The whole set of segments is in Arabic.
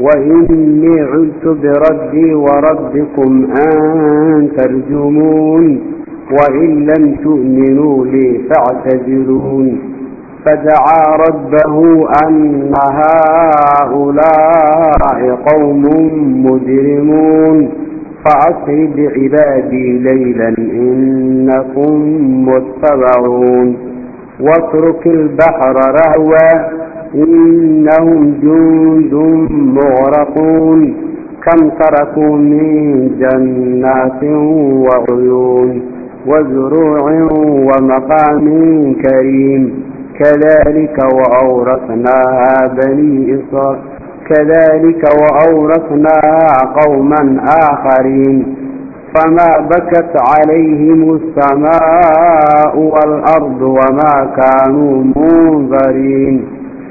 وإني عدت بربي وربكم أن ترجمون وإن لم تؤمنوا لي فاعتذرون. فدعا ربه أن هؤلاء قوم مجرمون. فأسر بعبادي ليلا إنكم متبعون. واترك البحر رهوا إنهم جند مغرقون. كم تركوا من جنات وعيون وزروع ومقام كريم. كذلك وأورثناها بني إسرائيل. كذلك وأورثناها قوما آخرين. فما بكت عليهم السماء والأرض وما كانوا منذرين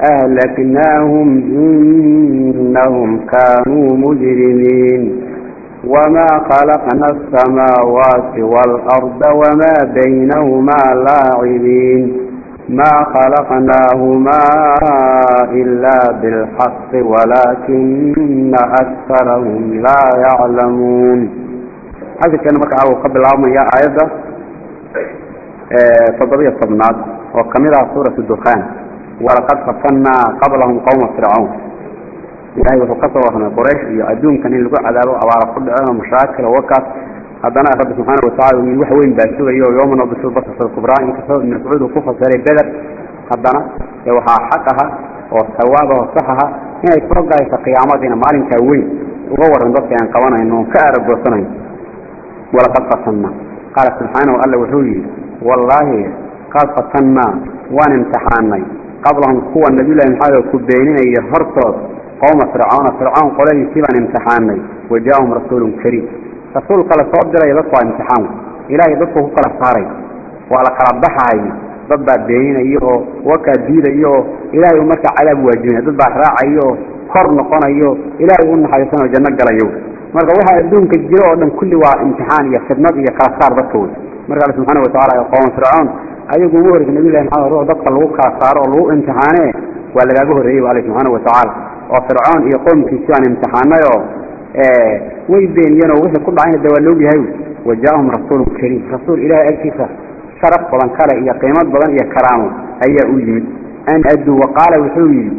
أهلكناهم إنهم كانوا مجرمين. وما خلقنا السماوات والأرض وما بينهما لاعبين. ما خلقناهما إلا بالحق ولكن أكثرهم لا يعلمون. هذا كان مكعه قبل العام يا آية تضبية الصبنات وكملها سورة الدخان. ولقد فتنا قبلهم قوم فرعون. إلهي وفقصوا من قريش. يأدون كان يلقوا عذابه. أو على كل أمام مشاكل ووكاس هذانا رب سبحانه وتعالى من وحوين باسوه يوم نبس البصر الكبرى. إن كسر من سعود وكفر سري بدر هذانا يوحى حقها وثوابها وصحها. هنا يتفرق في قيامتنا مالين كوين. وغور نضطي عن قوانا إنهم كأرب وصنين ولقد قصنا قال سبحانه وقال وحولي والله قال قصنا وان امتحاني. qablahum kuwa nabiyulahi maxamed ku beeninaya hortood qowma fircauna fircawn qoladiisii baan imtixaanay wajaahum rasuulun kariim. Rasuulka la soo diray dadku waa imtixaan. Ilaahay dadku ku kala saaray. Waa la kala baxay. Dad baa beeninaya oo wakaa diidayo oo ilaahay uu markaa cadaab waajinaya dad baa raacayo oo kor noqonayo ilaahay u naxariisan oo janno galayo marka waxaa adduunka jiro oo dhan kulli waa imtixaan iyo khidmad iyo kala saar dadka wey marka alle subxaana watacaala qowma fircaun حيثنا وجنة قال أيوه مركا وحا يدونك الجراء ودن كل وا امتحان يا خدمات يا قرصار ضدكوي مركا سبحانه وتعالى يا قوم فرعون أيقوا مهرك النبي الله محمد روح ضبط الله قرصار ولو امتحانه ولا جابه الرئيب عليه سبحانه وتعالى. وفرعون يقوم في سيان امتحانه ويبين ينو وحي كل عين الدوالوب يهيو وجاءهم رسول كريم رسول إله أكيسة شرف بلان كلا إيا قيمات بلان إيا كرامه. أي أولي أن أدوا وقال وحوي.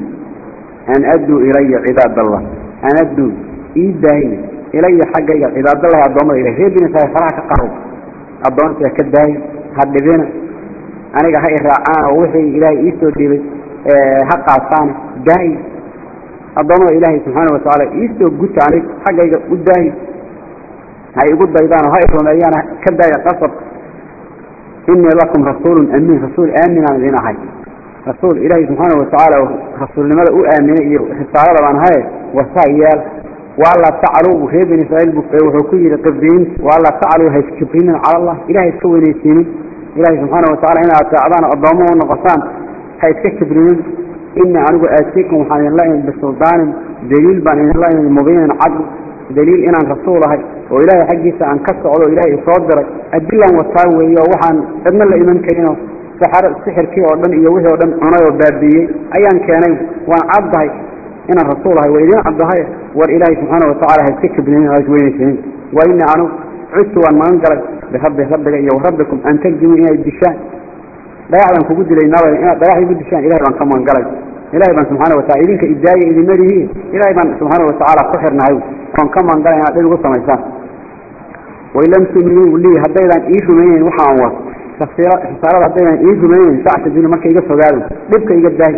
أن أدوا إلي عباد الله. أن أدوا إيداهي. إلي حق إيا عباد aniga ha iraacaan oo wixii ilaahay ii soo dhiibay ha qaataan daahi addoomada ilaahay subxaana watacaala ii soo guta anig xaggayga u daahi ha igu daydaanoo ha i rumeeyaana ka daaya qasabka inii lakum rasuulu amiin rasuul aamin idin ahay. Rasuul ilaahay subxaana watacaala rasuulnimada u aaminay iyo risaalada baan ahaye wasaa yeel waalaa tacaluu reer bani israiil wuxuu ku yidhi qibdiyiinta waalaa tacaluu ha cala allah. Ilahay iska weynaysiinin إلهي سبحانه وتعالى هنا أتعبان أضمه ونقصان هاي سكبرين إن أنا أتيكم وحان الله بسلطان. دليل بأن الله مبين عدل. دليل إن رسوله وإلهي حقيسة أن كسعه. وإلهي صادر أدلا وطاوي ووحان ابن الله إيمان كرينه سحر السحر كي ودن إيوه ودن عناي وبابيه أيان كانوا وعبده إن رسوله وإذن عبده والإلهي سبحانه وتعالى هيتك بنين وين سنين. وإن عنه عدت وأن ما انقلق بحب ربك إيوه ربكم أن تجموا إلى الدشان. لا يعلم كبد لنا لا يعلم الدشان. إلهي بان كما انقلق إلهي بان سبحانه وتعالى. إذنك إداية إذن مريه إلهي بان سبحانه وتعالى قحر نهيو وان كما انقلق هذا القصة ميسان وإن لم تؤمنوا لي هديدا إيشو منين؟ وحاوة خسارة هديدا إيشو منين؟ ساعة الدنيا مركا يقصوا قالوا. لبكا يقداي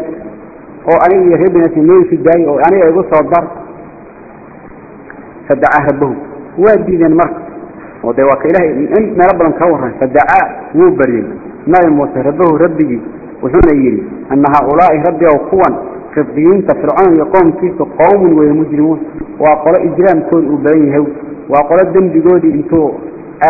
oo aniga reebina sameeyay sidaay oo aniga igu soo dar fadaca rabbuhu waa diidan marka oo ودي وك إله إن مال بلن كورا فدعاء وبرين ما يموت ربه ربي وحنا يري أن هؤلاء ربي وقوا خطيين تفرعون يقوم كيس قوم ومجرمون وقال إجرام كون أبريه وقال الدم بجودي إنتو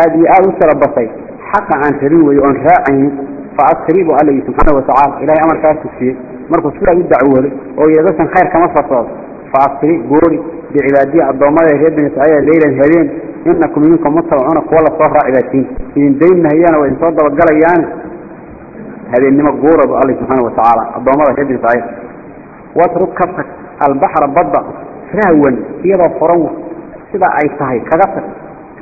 آدي آل سربصي حقا عن تريه ويؤن راعين فأقريب عليه سبحانه وتعالى إلهي أمر كاسك فيه مركز سورة يدعوه ويدسن خير كما فصاد فأقريب قولي بعبادية الضوامة يهدن يسعيه ليلا هلين إنكم منكم مطلعون قول الصهراء إذاكين إن دين هيانا وإن صدر القليان هذه إنما قورة الله سبحانه وتعالى. أبو مرة هذه صحيح واترك كفتك. البحر بضع. فرهوا إيضا فروا سبع أي صحيح. كغفر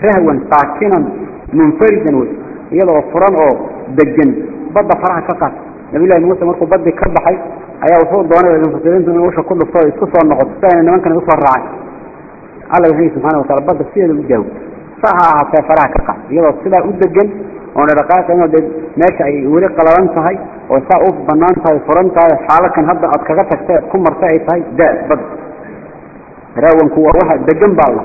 فرهوا ساكنا. منفرجا إيضا فران أو دجن. بضع فرها فقط نبي الله موسى مرقو بضع كبحي أيها وصول دوانا إذن فتلين ثم يوشى كل الصوت يسوس والنقض ثاني إنما كان يصفر رعاك الله يحيي سبحانه وتعالى بدي السيد الجو صحا حتى فرع كقع يلا الصلاة أدجن وأنا رقاك أنا ماشي يوري قلبان تهي وساء أوف بنان تهي فران تهي كان هبدا اتكغتك كم مرتعي تهي دا بد. راوان كوا واحد دجن بالله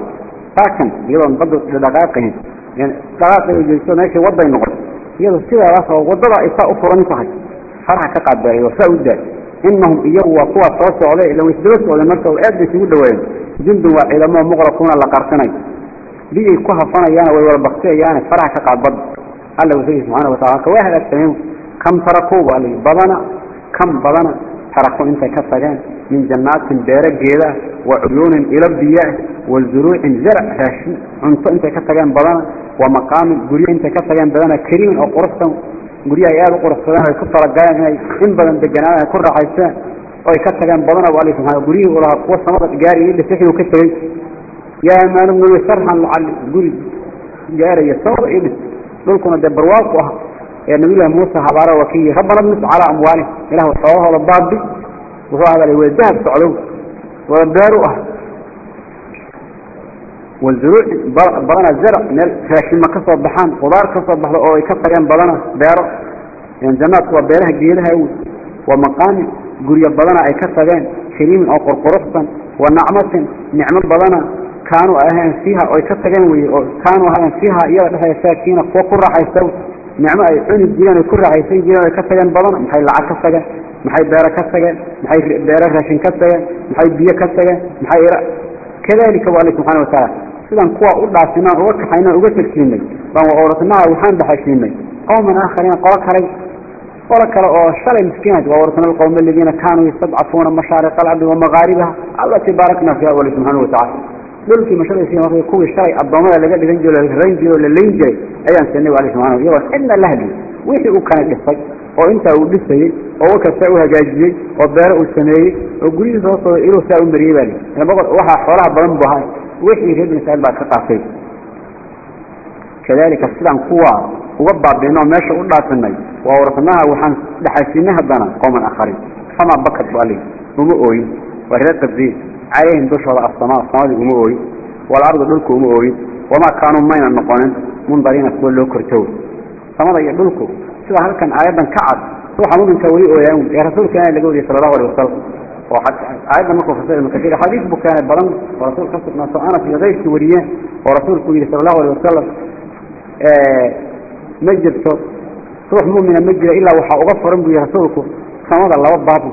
ساكن يلا نبدو لدقاقهم يعني دقاقه يجلسوا ماشي وضع النقط يلا السيدة راسها وضع إساء فران تهي فرح كقدر وسعود إنهم إياه وقوة توسع عليه لو يسدرس ولا مرته وآد يسود دوين جند وعلماء مغرقون لقرتني بيه كوها فانا يانا ويوربقتي يانا فرح كقدر الله وسيء سبحانه وتعالى. كواهد التنين كم تركوا عليه بضنا كم بضنا تركوا انت كفجان من جنات بارك جيدة وعيون إلى البياء والزروع زرع هاشي انت انت كفجان بضنا ومقام قرية انت كفجان بضنا كريم أو قرصة. Guryaha ay aad u quruxsadaan ay ku talagalaan inay in badan deganaan ay ku raaxaystaan oo ay ka tagaan badan oo Allah subhanahu guriyada walaha kuwa samada gaari iyo dhixii uu ka tagay yaa maalum uu sarhan la'al guri gaari samada iyo dhulkuna de barwaaq ah ee nabi Muuse habaara wakiyi rabbana mis ala amwali ilahu xoolaha baabbi wuxuu hadalay dahab socdo waa daaru ah والزروع بدنا الزرع فاشل ما كسر بحان خضار كسر بحض أو يكسر بدنا بير يعني جنات وبيرها جيدها ومقام قرية بدنا أي كسرين كريم أو قرقرصا ونعمة نعمة بدنا كانوا أهان فيها أو يكسرين كانوا أهان فيها إياه لها ساكينة وقر راح يستوي نعمة أي عن الجيران يكر راح يسوي جيران يكسرين بدنا محي العك كسرين محي بيرة كسرين محي بيرة راشن كسرين محي بيه كسرين محي كذلك والله سبحانه وتعالى. sidaan kuwa u dhaafinaan uga kaxaynaan uga tagsiinay baan wa awratnaa waxaan dhaxashiinay qowman aakhariina qolo kale qolo kale oo shalay miskiinaad waa awratna alqowma aladiina kaanuu yastadcafuuna mashaariqa alardi wamagaaribaha allatii baarakna fiiha wali subxaana watacala dhulkii mashariisiin markii kuwii shalay addoommada laga dhigan jiro la rayn la layn jiray ayaan siinay wa ali subxana iyagoon cidna la hadlin wixii uu kana dhistay oo intaa uu dhisayey oo wakasta u hagaajiyey oo beero uu sameeyey oo guryihii soo soo iluu saa u mariyey baa li waxaa xoolaha badan buu ahaa wixii reer binu saciid baa ka qaatay. Kadalika sidaan kuwaa uga baabiinoo meesha u dhaafinay waa warxumaha waxaan dhaxaysiinay haddana qooman akharin famaa bakat bu ali uma ooyin. Waa reer qabdiin calayhim dushooda assamaa samadii uma ooyin. Walardu dhulku uma ooyin. Wamaa kaanuu mayna noqonin mundariina kuwa loo kortooy samada iyo dhulku sida halkan aayaddan ka cad waxaan muminka dhintaa weli ooyaaun ee rasuulka ilahi laga wariyay sala allahu alih wasalam أيضا مكو فسائل المكثير حديث بكان بلن ورسول خمسة ناس أنا في غير سوريا ورسول كوي صلى الله عليه وسلم آه مجد روح مؤمن مجد إلا وحا أغفر أمبو رسولك. سمد الله بابه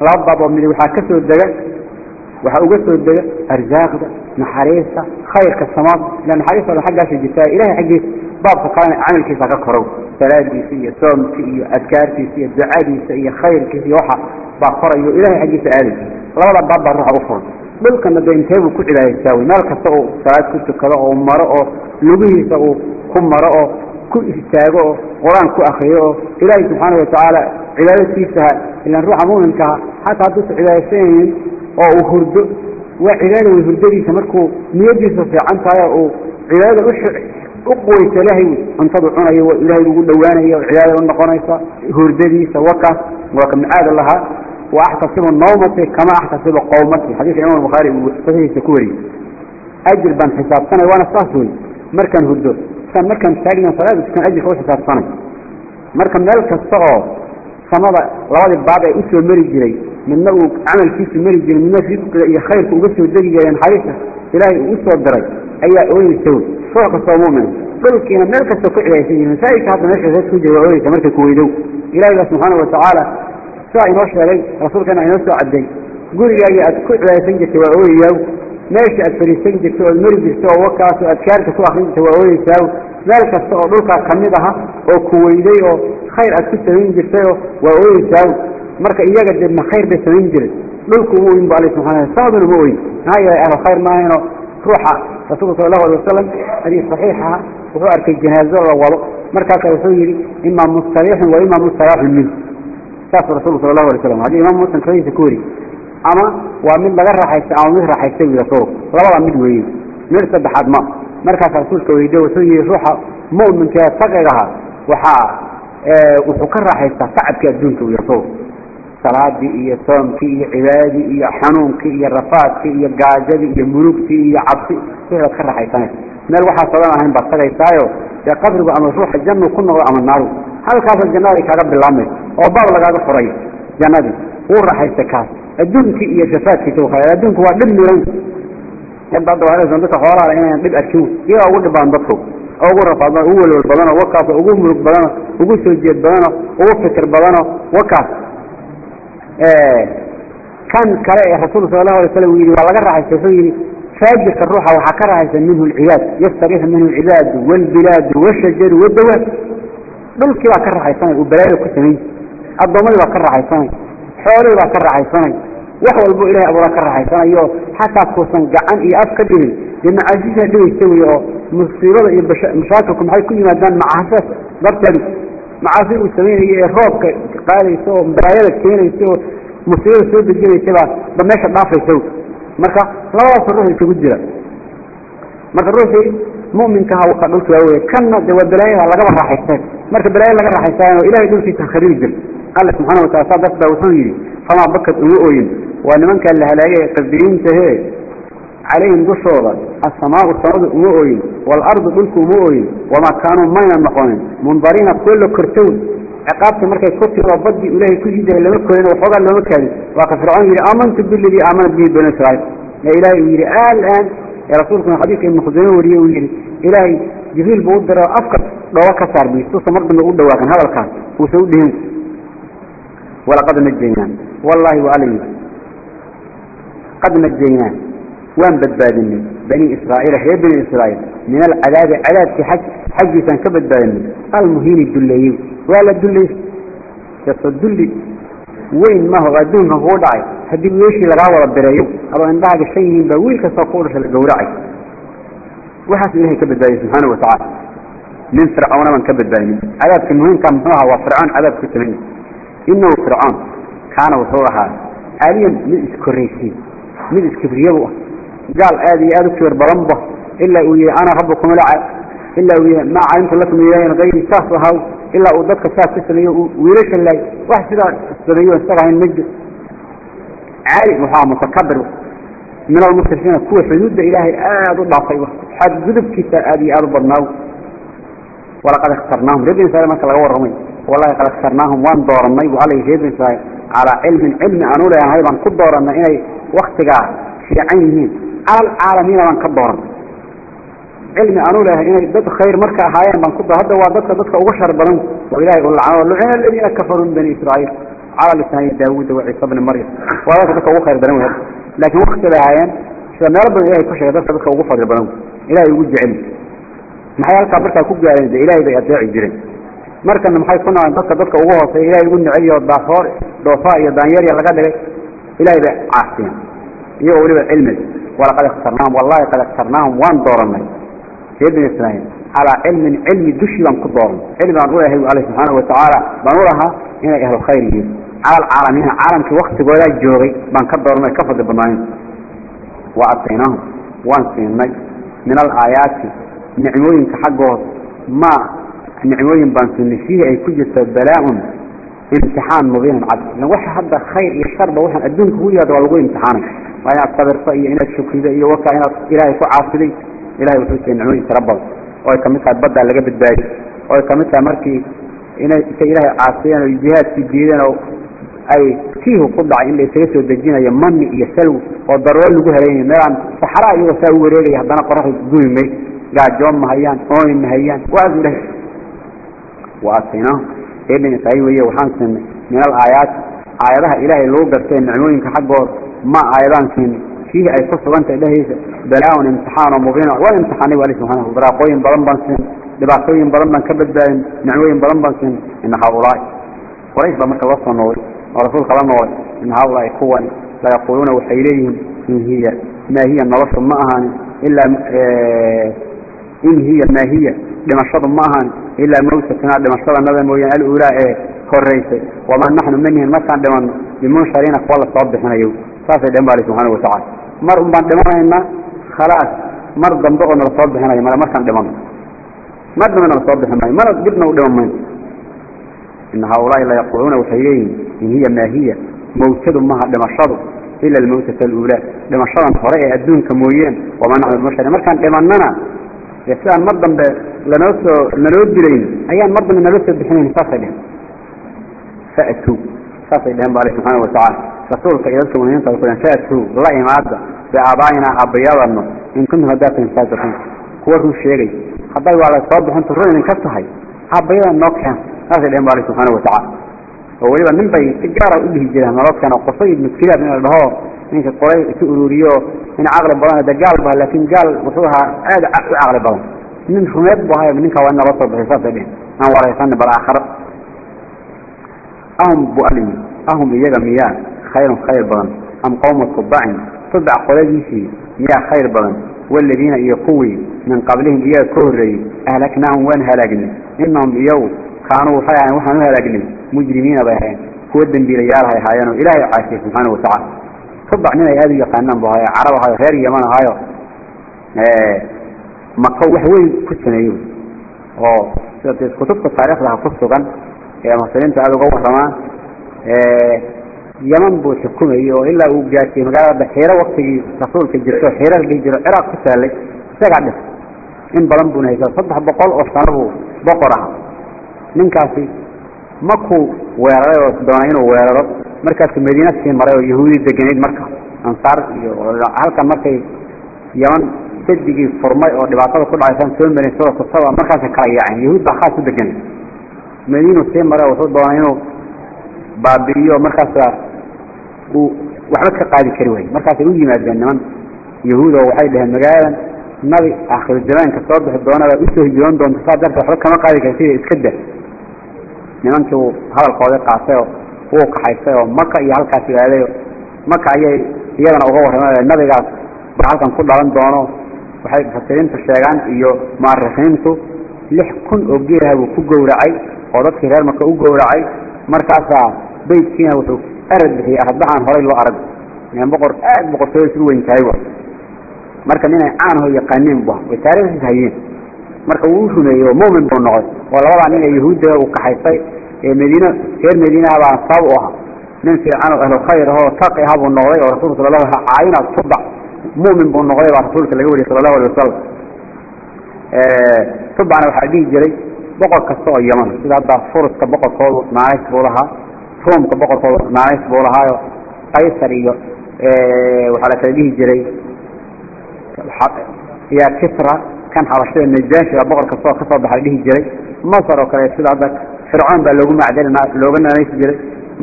الله بابه من وحا كسر الدجاج. وحا أغسر الدجاج. أرزاق ده. نحريسة خير كالسماد لأن حريسة الحاجة في الجساء. إلهي حقيت باب فقال عمل كيف أكفره سلادي فيه صوم فيه أذكار فيه دعاء فيه خير فيه وحا baa korayo ilahay xaggiisa aaday labada baab ruuxa u furan. Dhulkana dee inteebuu ku cibaadaysaawy meel kasta uu salaad ku tukado oo maro oo lugihiisa uu ku maro oo ku istaago oo qur'aan ku akriyo oo ilaahay subxaana watacaala cibaadatiisaha ilaan ruuxa muuminkaha xataa hadduusa cibaadaysanaynin oo uu hurdo waa cibaada wey hurdadiisa markuu niyadiisa fiican tahay uu cibaadada u quwaysa ilaahay cuntadu cunayo ilaahay ugu dhowaanaya oo cibaada u noqonaysa hurdadiisa wakaas waa ka lahaa. وأحتسب نومتي كما أحتسب قومتي حديث الإمام البخاري وصحيح سكوري أجر بان حساب سنة وأنا صاحبي مركن هدو كان مركن تاجنا صلاة كان أجر هو حساب سنة مركن ملك الصغار سنة لوالي بعد أسوى مري جري من نو عمل فيه مري جري من نفس يا خير وبس ودري جري حريصة إلهي أسوى الدرج أي أوين السوي فوق الصومومن قل كنا ملك السوق إلهي سيدي مسائك هذا نشأ ذات كوجه وعوي كمركن كويدو إلهي سبحانه وتعالى saa inoo sheegay rasuulkana inoo soo caday gurigaaga aad ku cibaadaysan jirtay waa ooyayaaw meesha aad fariisan jirtay ood mari jirtay oo wakaasoo adkaarta ku akrin jirtay waa ooyeysaaw meel kasta oo dhulkaa ka mid aha oo ku weyday oo khayr aad ku samayn jirtayoo waa ooyeysaaw marka iyaga dee ma khayr bay samayn jiray. Dhulku uma oyin bu alla subxana samaduna ma oyin maxaa yeelay ahlu khayr maahayno. Ruuxa rasuulka sala allahu alay wasalam hadiis saxiixaha wuxuu arkay janaazo la wado. Markaasa wuxuu yidhi imaa mustariixun wa imaa mustaraaxun minhu saas rasuulku sala allahu alay slam haddii imaam muslim saxiisa ku weri ama waa mid laga raaxaystay ama mid raaxaystay wi rasuulku labada mid weeye. Mid saddexaad ma markaas rasuulka weydiye wuxuu yihi ruuxa mu'minka ee taqigaha waxaa wuxuu ka raaxaystaa tacabkii adduunka wi rasuulku. Salaadii iyo soomkii iyo cibaadadii iyo xanuunkii iyo rafaadkii iyo gaajadii iyo murugtii iyo cabsi wixii baad ka raaxaysanaysa. Meel waxaa sadan ahayn baad tagaysaayo dee qabrigu ama ruuxa jannu ku noqdo ama naaru halkaasa jannada kaaga bilaabmayso oo baab lagaaga furay jannadii wuu raaxaysta kaas adduunkii iyo rafaadkiisa ukha adduunku waa dhib miran dadka xoolaha inaynan dhib arkin iyagaa ugu dhib badan dadku oo ugu rafaad ugu welwel badano wakaasoo ugu murug badano ugu soo jeed badano ugu fikir badano wakaas kan kale ee rasuulka sala allahu alay slam yidhi waa laga raaxaysta wuxuu ruuxa waxaa ka raaxaysa minhu alcibaad yastarixu minhu alcibaadu waalbilaadu waashajaru waddawaad dhulkii baa ka raaxaysanay uu balaada ku samayn addoommadii baa ka raaxaysanay xoolihii baa ka raaxaysanay wax walbo ilahay abuuraa ka raaxaysanayo xataa kuusan gacan iyo af ka dhibin dee macaasisaa dhibaysa wey oo musiibada iyo mashaakilku maxay ku yimaadaan macaasas darteedu macaasi uu samaynayo ee roobka qaadaysa oo balaayada keenaysa oo musiibada soo dejinaysa baa ba meesha dhaafaysa marka labadaas ruux isugu jira marka ruuxii mu'minkaha waa dhulka waa wey kanna dee waa balaayada lagaba raaxaysteen marka balaayo laga raaxaystaan oo ilahay dhulkiisa kharibi jira alla subxana watala saa dartaa wuxuu yidhi famaa bakad uma ooyin waa nimankaa la halaagay qadiriintahe calayhim dushooda asamaau samadu uma ooyin waalardu dhulku uma ooyin wamaa kaanuu mayna noqonin mundariina kuwa la kortown. Ciqaabtii markay ku tiro badii ilaahay ku sii daray lama korin waxoogaa looma kaadin. Waa fircoon yidhi aamantu biladii aamanat bihi banu israa'iil. Ee ilaahay uu yidhi alaan رسولك من حديثك من خزيان وريه وليه إلهي جبريل بقود دراء أفقط رواك صار بي سوصة مرضم بقود دواكن هذا الكار وسودهم ولقد نجينا والله وعلي قد نجينا وان بدبادني بني إسرائيل حيب بني إسرائيل. من العذاب العذاب في حج حجي سان كبدبادني المهين الدليين ولا الدليين يصد وين ما هو عدون هو داعي هدي ويشي لغاوة ربريو أبا إن بعد الشيء من بويل كثقورة لقوراعي وحاس إليه كبد داعي سبحانه وتعالى من فرعون من كبد داعي عذاب كمهين كان مهوها وفرعون عذاب كتنين إنه فرعون كان وثورها عاليا من إسكريسي من إسكبريو قال آدي آدي كبير برمبة إلا أنا ربكم لعب إلا ما علمت لكم إياه غير سهفها ilaa uu dadka saas ka sameeyo wiilasha laay wax sidaa sameeyo isagahayn ma jiro caali waxaa mutakabir min almusrifiina kuwa xuduudda ilaahay aada u dhaafay xadgudubkiisa aada iyo aada u badnaaw. Walaqad اkhtarnaahum reer bani israil marka laga warramay wallahi qad اkhtarnaahum waan doorannay bu alla reer bani israil calaa cilmin cilmi aan u leenahay baan ku doorannay inay waktigaa fiican yihiin. Calal caalamiina baan ka doorannay. علمي أنا ولا هنا دت خير مركع حياة من كده هذا وادت دت وشر بلن وإله العوار لعين الذي كفر بني إسرائيل. على لسان داود وعيسى بن مريم. وادت دت وخير بلن لكن وقت الحياة شو ما ربنا إله كشر دت دت وغفر بلن إله يوجع علم ما هي القبر كوجع إلى إله يبي يدعي درين مركع إنه ما هي كنا دت دت وغفر إلى يقول نعيا وضحار ضفاء يدانير يلا قدر إلى يبي عاصم يقول علمي ولقد اخترناهم والله قد اخترناهم وان دورناهم سيدنا إسرائيل على علم علم دشي بان كدورنا علم بان أوله عليه سبحانه وتعالى. بان أولها إن أهل الخير على العالمين عالم في وقت قولا جوغي بان كدورنا كفض البنائين وأعطيناهم وان سيني من الآيات نعموين كحقه ما نعموين بان سيني فيه أي كجة بلاء. امتحان مبين عدل لأن وحي هذا خير يشتر بوحن الدنك هو يدوى لغو امتحانك. وإن أصبر فأي إنك شكري ذا وكا إن إلهي ilahay wuxuu siiyey nicmooyin tiro badan. Oo ay ka tahay baddaa laga badbaadiy oo ay ka mid tahay markii inay intay ilaahay caasiyeen oo jihaadkii diideen oo ay tiihu ku dhacay in la soo dejinayo mani iyo salw oo daruro lagu helaynay meelaan saxraa iyagoo saa u wareegaya haddana qoraxdu guri may gaajoon mahayaan ooy mahayaan waas dhahay waasinaa eedhintahay weeye waxaan siinay minal aayaati aayadaha ilaahay lagu gartay nicmooyinka xaggooda ma aayadaan siinay. فيه أي قصة وأنت إلهي بلاء امتحان ومبين والامتحاني والي سبحانه براقوين بلن بانسن لبعثوين بلن بان كبد باين نعموين بلن بانسن إن هؤلاء قريش بمك الله صنوي ورسول قال نوي إن هؤلاء قوة لا يقولون وحيليهم إن هي ما هي النرش معها إلا آه إن هي ما هي. لمشهد معها إلا موتتنا لمشهد النبي مويا الأولى إيه كوريسي وما نحن منهم ما كان دمان أقوال الصبح يوم ساسي دمان سبحانه وتعالى. mar un baan khalaas. Mar dambe oo nala soo bixinayo male markaan dhimano mar dambe nala soo bixi maayo mana dibna u dhiman mayno ina haaulaai la yaquuluuna waxay leeyihiin in hiya maa hiya mawtadu maha dhimashadu ila almawtata aluulaa dhimashadan hore ee adduunka mooyeen wamaa nacmal bashari markaan dhimannana dee sidaan mar dambe lanoo soo naloo dilayn ayaan mar dambe naloo soo bixinayn saasay dhehen fatu فأتوا فاسدين بالله سبحانه وتعالى رسولك إذا سمعين ينطق يقولون فأتوا الله إمادة بآبائنا أبيضا إن كنتم هدافين صادقين كوره الشيء حتى على صواب أنت الرؤية من كفتهاي أبيضا نوكيان فاسدين بالله سبحانه وتعالى ووليبا من بي تجارة أبيه جدا مرات كان قصيد مكتلة من الهواء إنك قريب تقولوريو إن عقل بلان دجال بها لكن قال وصوها عقل بلان من حميد بها منك وأن رصد بحساب بين أن وريسان بالآخر أهم بؤلم أهم إيجا مياه خير خير بلان أم قوم الطباع طبع قلبي في مياه خير بلان والذين يقوي من قبلهم إياه كهري أهلكناهم وان هلاقنا إنهم إياه كانوا حيان وحن هلاقنا مجرمين بهاين كود دنبيليال هاي هايانو إلهي عاشي سبحانه وتعالى. طبع yaqaanaan baa hay carab hay reer yaman hayo ee maka wax weyn ku sameeyo oo sida kutubta taariikhda ku sugan muslimiinta aad uga waramaan yaman buu xukumayay oo ilaa uu gaartay magaalada Xiira waqtigii rasuulka jirto Xiira la jiro Iraq ku taalay isaga dhif. In badan buu haysaa 300 oo sano boqor ah ninkaasi makuu weeraray oo doonay inuu weeraro. Markaas madiina sii maray oo yahuudi deganeed marka. Ansaar iyo halkan markay yaman sadigii furmay oo dhibaatada ku dhacaysan soo maray soo kusaba markaas kala yaaceen. Yahuud baa khaas u degan madiina sii maray wuxuu doonay inuu baabi'iyo markaas uu waxba ka qaadi kari waayay markaas ay u yimaadeen niman yahuud oo waxay dhaheen magaaladan nabi aakhir zamaanka soo bixi doonada u soo hijroon doonta saa darteed waxba kama qaadi kartid iska dah nimankii uu hadalkooda qaatay oo wuu kaxaystay oo maka iyo halkaas aaday maka ayay iyadana uga warrameen nabigaas ba halkan ku dhalan doono. Waxay fasiriintu sheegaan iyo mu'arrixiintu lix kun oo geelaha buu ku gowracay oo dadkii reer maka u gowracay markaasaa beydkiina wuxuu arad bixiyey aradbaxaan horay loo arag. Nin boqor aad boqortooda isu weyn tahay wa. Marka ninay caan ho yaqaaniin bu way taariikhdiis hayeen marka wuu rumeeyey oo muumin buu noqday oo labadaa nin ee yahuudda uu kaxaystay ee madiina reer madiinaha baa sabab u ahaa nin fiican oo ahlu khayr ah oo taqi ah buu noqday oo rasuulka sallallahu alayhi wasallam caayina tubac muumin buu noqday baa rasuulka laga wariyay sallallahu alayhi wasallam ee tubacna waxaa dhihi jiray boqor kasta oo yaman. Sida hadda furuska boqorkoodu naanays buu lahaa roomka boqorkoodu naanays buu lahaayo qaysar iyo waxaa la kala dhihi jiray ya kisra kan xabashada najaashi baa boqor kasta oo ka soo baxay dhihi jiray. Masar oo kale sida hadda fircoon baa loogu macdal looga naanaysi jiray.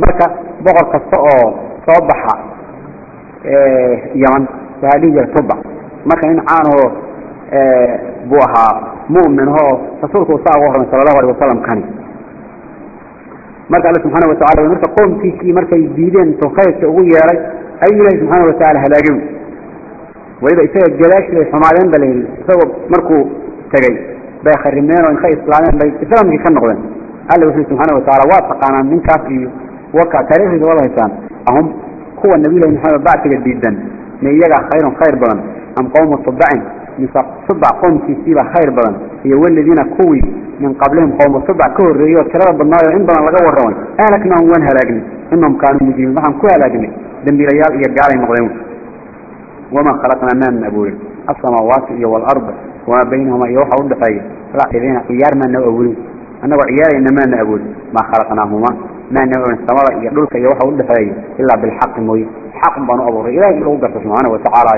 Marka boqor kasta oo soo baxa yaman waxaa dhihi jiray tubac marka nin caanahoo mu'min oo rasuulku uu saa uga warramay sala allahu alayh wasalam kani marka alle subxaana watacala marka qoomkiisii markay diideen intuu khayrka ugu yeeray أي الله سبحانه وتعالى هلاقوا وإذا إساء الجلاش لي حمالين بل سوى مركو تجي. بيخرمين وإن خي إسلامين بي إسلام كي كان نقضين قال له سبحانه وتعالى واتقانا من كافي وكا تاريخ والله إسان أهم هو النبي الله محمد بعد جديدا من يجع خير خير بلن. أم قوم الصبعين صبع قوم في سيبا خير بلن. هي والذين كوي من قبلهم قوم. الصبع كور ريو كرر بالنار إن بلن لقوا الروان أهلكنا وين هلاقني. إنهم كانوا مجرمين. معهم كو هلاقني. دنبي ريال يرجعوا مغلمون. وما خلقنا من أبوه السماوات والأرض. وما بينهما يوحى ودفعي لا إذين عيار ما نأبوه أنه عيار إنما نأبوه ما خلقناهما. ما نأبوه السماوات يدلك يوحى ودفعي إلا بالحق موي حق بانو أبوه إلهي إلهي قرص سبحانه وتعالى.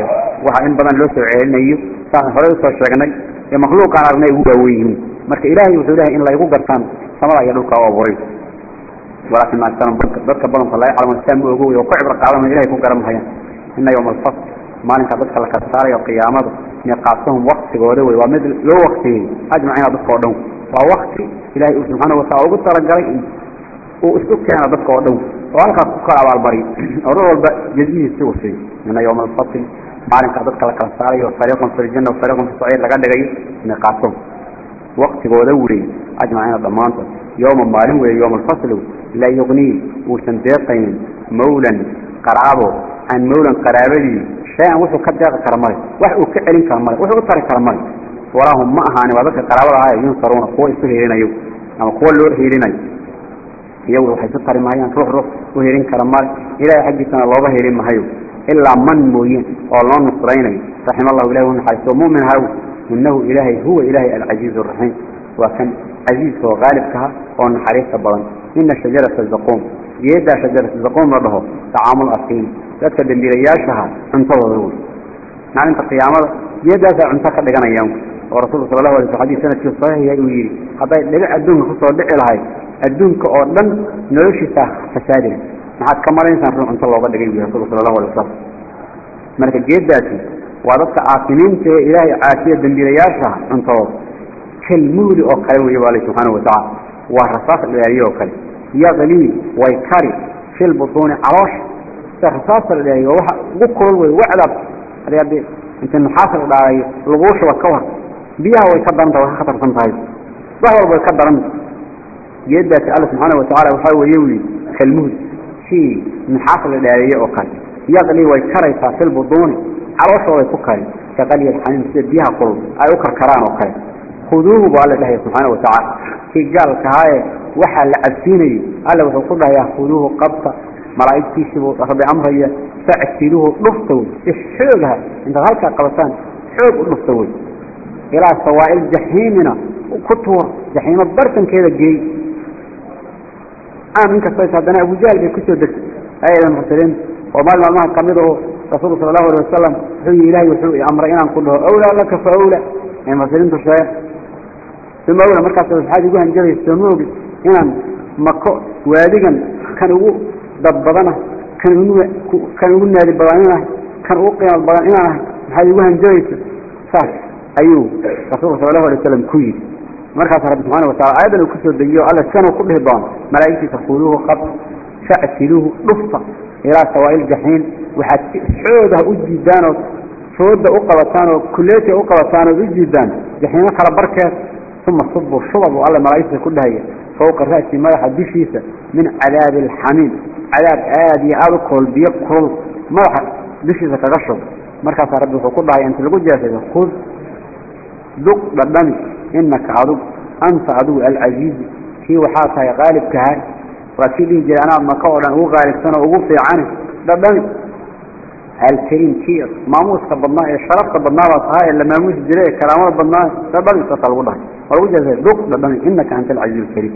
وحا إن بدن لو سعيلنا يو ساحن فريد سوشيغني يا مخلوق عن أرني وقويهم مرك إلهي وحوله إن لا يقول قرصان سماوات يدلك أبوه ولكن ما أكثرهم ذلك بلن فلا يعلم السام وقوي وقعب رقابهم إلهي يكون قرم هيا. إن يوم الفصل. maalinka dadka la kasaarayo qiyaamada miiqaatuhum waqtigooda wey waa mid loo waqtiyey ajmaciina dadka oo dhan waa waqti ilaahay وأستكينا بس قادم وأنا كأقول على البريد أروح بجزمي السوسي من يوم الفصل بعدين كأقول كلا كلا صاريو صاريوكم في الجنة وصاريوكم في الصعيد لقد جاي نقاطهم وقت قادوري أجمعنا ضمانته يوم المالي ولا يوم الفصل لا يغني وسنتقين مولا قرابه عن مولا قرابي شيئا وش كذا كرمال وح وكألين كرمال وش وطر كرمال وراهم ما هاني وذاك قرابه هاي ينصرون قوي سهيلنا يو أما قوي لور هيلنا يو وحي تطاري مايان روح روح وهيرين كرمالي إلى حق سنة الله هيرين مهيو إلا من موين والله نصرين رحم الله إله ونحيث ومؤمن هاو. إنه إلهي هو إلهي العزيز الرحيم. وكان عزيز وغالب كها. ونحريث بلان إن شجرة الزقوم. يدا شجرة الزقوم رضه تعامل dadka dambiilayaashaha cuntadooda wey maalinta qiyaamada geedaasaa cunto ka dhiganayaan oo rasuulka sala allahu alay sl xadis sanadkii saxiixa uu yidhi hadday dhibic adduunka kusoo dhici lahayd adduunka oo dhan noloshiisa fasaadin maxaad ka maraynsan run cunto looga dhigay buyi rasulka sala allahu alay wasalam marka geeddaasi waa dadka caasimiinta ee ilaahay caasiya dambiilayaasha cuntadooda kalmuuli oo kale weeye waa le subxaana watacaala waa rasaas dhaliyo oo kale. Yaqlii way kari fi lbutuuni caloosha. Sida rasaasta la dhaliyo waxa ugu kulol wey wacdaas ad inta nuxaasa la dhaarayo ka war. Biyaha way ka daran way ka khatarsan tahay. Wax walba way ka daran. يدى الله سبحانه وتعالى وحاول يولي كالمهد شيء محاصر اللي وقال يغلي ويكري في البطون على وشه ويككري كغلي الحنين بيها قلوب اي اكر كران وقال. خذوه بالله الله سبحانه وتعالى. كي قال كهاي وحا لعبسيني قال وحقودها يأخذوه قبطة. ملائكتي سبوا ربي أمرية فأكتلوه نفتوي الحوغها عند هالك قبطان. حوغ نفتوي إلى سوائل جحيمنا. وكتور جحيم الضرطن كذا جي. آمن كسويت هذا أبو جال بكتور دك أيضا المحسرين وما ما قمضه رسول صلى الله عليه وسلم حي إلهي وحي أمرين كله أولى لك فأولى يعني المحسرين تشايا ثم أولى مركز الحاج يقول أن جري السنوبي هنا مكو وادقا كانوا ضبضنا كانوا كانوا قلنا للبضانين كانوا قيام البضانين هذه وهم جريت صح أيوه رسول صلى الله عليه وسلم كويس مركز رب سبحانه وتعالى أيضا وكسر دقيقه على السنة كله بان ملائكة تقولوه قبل فأكلوه نفطة إلى سوائل الجحيم وحتى حوده أجدان فوده أقبطان وكليته أقبطان أجدان جحيم كلا بركة ثم صبوا الشرب وعلى ملائكة كلها هي. فوق الرأس ملح بشيسة من عذاب الحميم. عذاب آدي أذكر بيقر ملح بشيسة كغشب. مركز ربي فقلها أنت لقد جاسد خذ ذق لبني إنك عدو أنت عدو العزيز. في وحاطة غالب كهان. وكيله جلانا مقولا هو غالب سنة وقفي عنه. الكريم كير؟ ماموس قبضناه الشرف قبضناه وصهاي اللي ماموس جليه كلامات تطلقوا له ولو جاسد ذق لبني إنك أنت العزيز الكريم.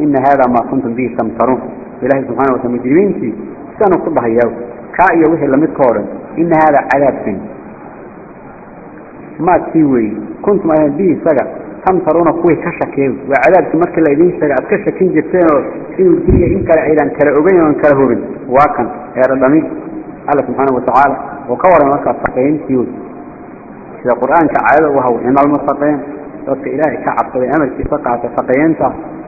إن هذا ما كنتم به تمترون. إلهي سبحانه وتعالى مجرمين سنة قبها يوم كائية وحي لم يتكورن إن هذا عذاب. ما تسيوي كنتم أهل به سجع. تمترون قوي كشكيو وعذاب تمكن لأيدين سجع كشكين جبتين إنه الدنيا إنك لعيدان كالعبين وانكالهوبين واكن. يا ربامي الله سبحانه وتعالى. وقور مكة التقيين سيوي إذا القرآن كعادة وهو إن المستقين ذلك إلهي كعب صلي أمر في فقعة التقيين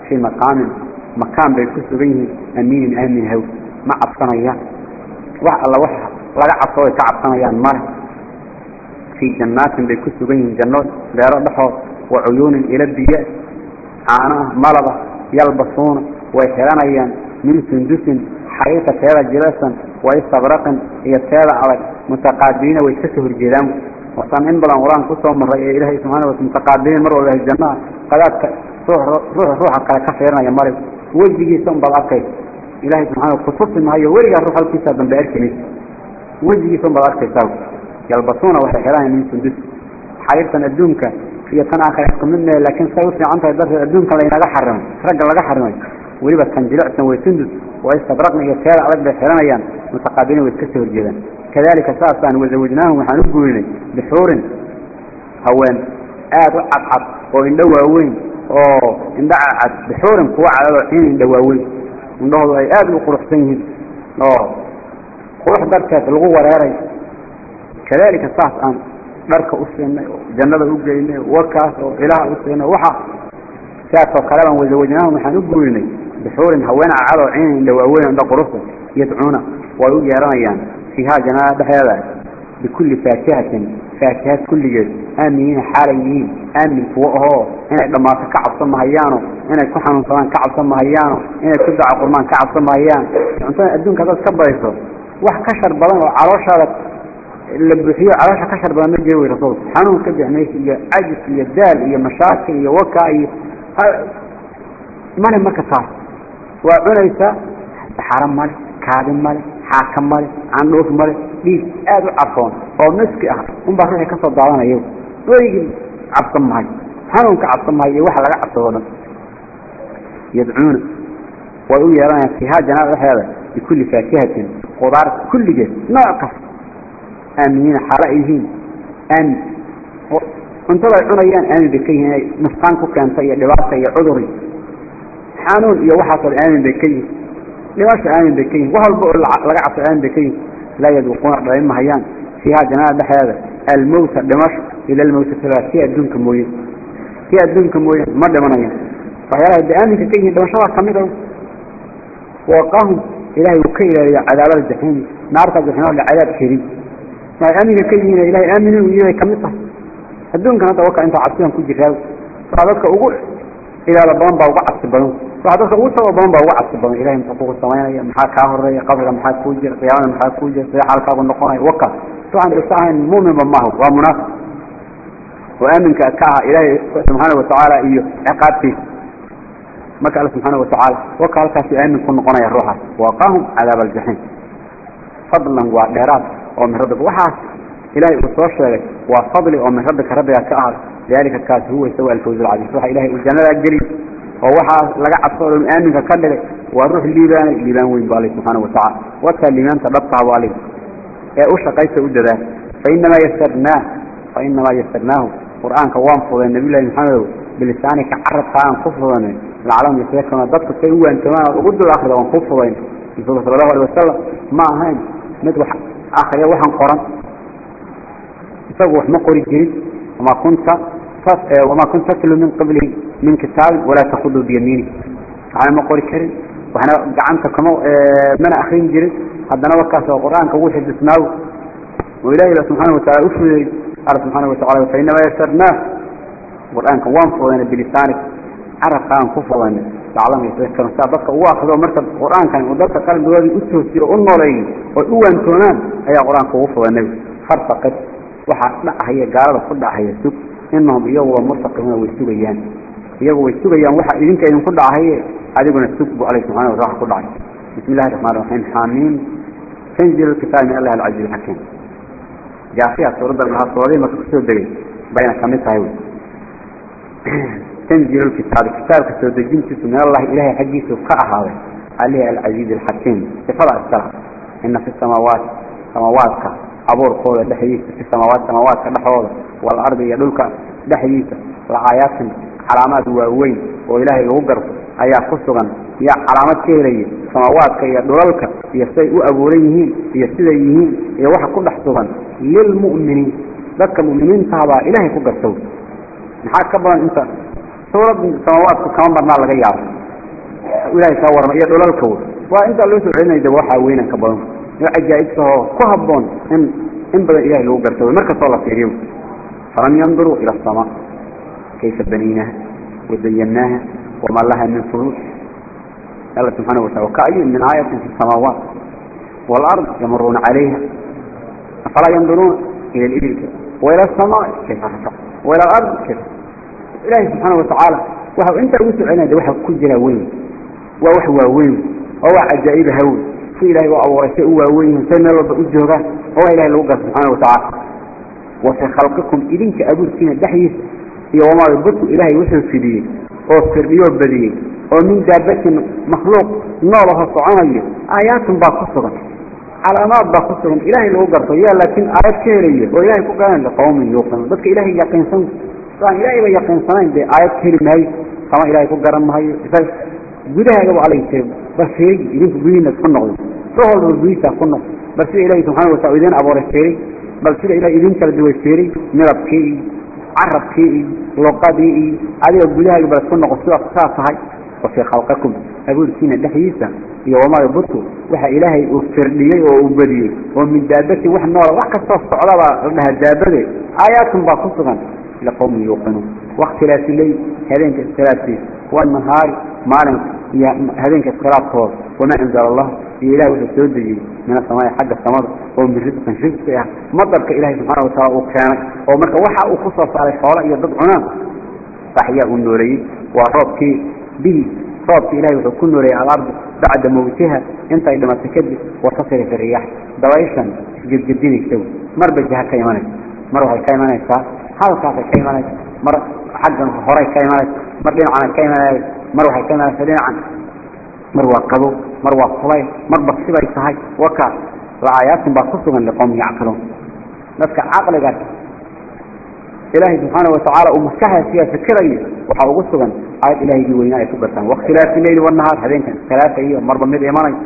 في مقام مكان بيكسو به أمين أمين هو ما أبصنا إياه wax alla wax laga cabsooday ka cabsanayaan male fii jannaatin bay ku sugan yihiin janno وعيون إلى الدياء عنا مرضى يلبسون ويكرانيان من سندس حريطة تيرا جلسا ويستبرق هي تيرا على متقادين ويستسه الجلام وصان إن بلان قرآن كسوا من رأي إلهي سبحانه ومتقادين مروا له الجماعة. قالت روح روح على كفيرنا يا مريض وجهي سنب الأقي إلهي سبحانه وخصوص ما هي ورقة روح الكساب من بأركي ليس وجهي سنب الأقي يلبسون وحيران من سندس. حريطة الدنكة يتنا آخر حكم منا لكن سيوصي عن طريق الدرس الدون كما إنه حرم رجل الله حرمه ولي بس تنجلع تنوي تندد وإستبرقنا إيا سيارة عليك بسلام أيام متقابلين ويتكسف الجيدا كذلك سأصلا وزوجناه وحنبقوا بحور هوان آت وعطعط وإن دواوين وإن دععط بحور قوة على الوحين إن دواوين وإن دعوا آت وقرحتين قرح دركات الغوة كذلك سأصلا dharka u siinay oo jannada u geynay warkaas oo ilaha u siinay waxa saasoo kale baan wazawajnaahum waxaan u guurinay bixuurin haween cadcad oo ciin indho waaweyn indho quruxsan yadcuuna way u yeeranayaan fiihaa jannada dhexdeeda bikulli faakihatin faakihaad kulligeed aaminiina xaalay yihiin aamin kuwo ahoo inay dhammaato ka cabsan mahayaano inay ku xanuunsadaan ka cabsan mahayaano inay ku daca qurmaan ka cabsan mahayaan cuntada adduunka haddaad ka badayso wax ka shar badan oo calooshaada la buuxiyo caloosha ka shar badan ma jiri wey rasuulku xanuun ka bixmaysa iyo cajis iyo daal iyo mashaakil iyo waka iyo male marka taas waa cunaysaa saxaro male kaadi male xaaka male candhuuf male dhiig aada u cabsoon oo miski ah unbaa ruuxii kasoo daadanaya weygii cabsan mahayo xanuunka cabsan mahayo iyo waxa laga cabsado o dhan yadcuuna way u yeelanayaan fiihaa jannada آمنين حرائهين آمن. وانت الله يقول ايان آمن بكيهن. نفقانكو كان فيا لباسا يا عذري. حانون يا وحط الآمن بكيهن. لباسا آمن بكيهن. وهو البؤر لقعط الآمن بكيهن؟ لا يدوقون رئيما هيان فيها جناعة هذا الموت دمشق إلى الموت الثلاث هي الدنك موين هي الدنك موين مرد من ايان فهيالا يدآمن بكيهن دمشق. الله كميدا وقاهم إلهي وكيلة على عذاب الزحيم نارك الزحيم على عذاب شريف. Ma aaminka ka waqahum ilahay uu ka ilaaliyo cadaabada jaxiimi naarta jaxiim la cadaab shadid waxay aaminka ka yihiin yahay ka mid tahay adduunkan hadda waka intaa cabsidan ku jiraa. Waa dadka ugu ilaalo badan baa uga cabsi badan. Waa dadka ugu sabab badan baa uga cabsi badan. Ilahay muxuu kugu samaynaya maxaa kaa horreeya qabriga maxaa kuu jira? Qiyaamada maxaa kuu jira? See xaalkaagu noqonaya? Waka waxaan isa ahayn muuminba maaha waa munaafiq oo aaminka ka ah ilaahay subxaana watacaala iyo ciqaabtiisa. Marka alle subxaana watacaala waka halkaasi aamin ku noqonaya ruuxaas waqahum cadaab aljaxiim fadlan waa dheeraad أو من ربك. وحاس. إلهي اصوار شارك وفضل أو من ربك ربك كعر لانك كاته هو سوى الفوز العزيز روح إلهي الجنال اجري ووحاس. لقع اصوار الامن كالك والروح الليبان. الليبان ويبالي سبحانه وتعالى. وكال الليبان تبطع والي. إيه، يا اوشا قيسة قدرة فإنما يسرناه. فإنما يسرناه. قرآن كوام فضل. النبي الله محمد بلسانه كعرب قام خفضل العالم يتذكرنا ضدك كيوه انتماه وقدر الآخر وانخفضل صلى الله عليه وسلم. ما هين ندوح آخر يوحا قرن. تقوح مقر الجريد وما كنت آه، وما كنت تتل من قبله من كتاب ولا تخذه بيميني. على مقر الكريم وحنا دعمت كمو آه، من أخرين جريد. قد نوكاس القرآن كووش الدسناو وإلهي الله سبحانه وتعالى أفضل على سبحانه وتعالى فإنما يسرناه. القرآن كوانفو لنا بلسانك. عرقان كفو لنا تعلم يتذكر ساعة بك واخذ مركب القرآن كان ودك قال بذلك أسه سير أمرين وأو أنتونان أي قرآن كوفة النبي فارتقت وحا لا هي قال لقد هي سب إنهم يو مرتقون ويسوبيان يعني. يو ويسوبيان يعني. وحا إذنك إن قد هي أدبنا السب عليه سبحانه وراح قد عليه بسم الله الرحمن الرحيم. حامين. تنزل الكتاب من الله العزيز الحكيم. جافية سورة الله الصلاة ما تكسر الدليل بين كم تنزيل الكتاب كتاب كتاب جنتس من الله إلهي حديث كأهاوي عليه العزيز الحكيم سفر السلام إن في السماوات سماواتك أبور قولة دحيث في السماوات سماواتك نحوظة والأرض يدلك دحيث لعايات علامات واوين وإلهي يغرف أيا قصغا يا علامات كهلية سماواتك يا دلالك يستيء أبوريهين يستيئيهين يوحى كل حصغا للمؤمنين ذلك المؤمنين تهبى إلهي كبر سوء نحاك كبرا إنسان marnaa laga yaabo ilahay kaa warma iyo dhulalka w waa intaa loo soo celinaya de waxaa weynan ka badan عجائبته كهبون إن إن بدأ إله لو قرته مركز الله في اليوم فلم ينظروا إلى السماء. كيف بنيناها؟ وزيناها. وما لها من فروج. الله سبحانه وتعالى وكأي من آية في السماوات والأرض يمرون عليها. فلا ينظرون إلى الإبل وإلى السماء كيف رفع وإلى الأرض كيف؟ إلهي سبحانه وتعالى. وهو أنت أوسع عنا ده وحو كجرا وين؟ ووحو وين؟ وهو عجائب هول في إلهي وأورسي وين؟ سينا الله بأجهة هو إلهي الوقت سبحانه وتعالى. وفي خلقكم إذنك أبو سكين الدحيس هي وما يبطوا إلهي وسن سبيه وفرقيه بديه ومن دابة مخلوق. نوره صعانية آيات باقصة علامات باقصة إلهي الوقت لكن آيات كهرية وإلهي كقانا لقوم يوقن بس إلهي يقين سنس فان إلهي يقين صنعين بآيات كلمهي فما إلهي كقرمهي فان قده يقب عليه بس هي إليه بيهن تخنق روح الوزويت تخنق بس إلهي إلهي سبحانه وتعودين عبور السيري بس إلهي إلهي إذن كالدو السيري نرب كيئي عرب كيئي لقديئي عليه قده يقب تخنق سوى قصاصهي وفي خلقكم أقول سينا ده يسا يوما يبطو وحا إلهي أفرنيي وأبريي ومن دابتي وحا نورا وحا كالصاصة على الله دابتي آيات مباقصة qowm yuqinu waqti la silay habeenka salaati والنهار يا هذين كسراتهم وما أنزل الله إله وسودي من السماء حق السماء. ومن رزق رزق فيها مطر كإله سبحانه وتعالى وكان ومرك وحى وخصص على الحوالي يضد عنام فحياء النوري. وربك به. ربك إله وكل نوري على الأرض. بعد موتها. انت عندما تكذب وتصل في الرياح. دوايشا جد جدين يكتوي مر بجهة كيمانك. مر هاي كيمانك صاحب كيمانك مر حقا هراي كيمانك مر دينعنا كيمانك مر وحي كيمانك دينعا مر وقضوا مر وقضوا مر بصيبا يتهاي وكا لآيات باقصوا لقوم يعقلون. نفك عقل قال إلهي سبحانه وتعالى ومسكها فيها فكرة وحاوقصوا آيات إلهي دي ويناء كبرتان. واختلاف الليل والنهار هذين كان ثلاثة هي مر بمد إيماني.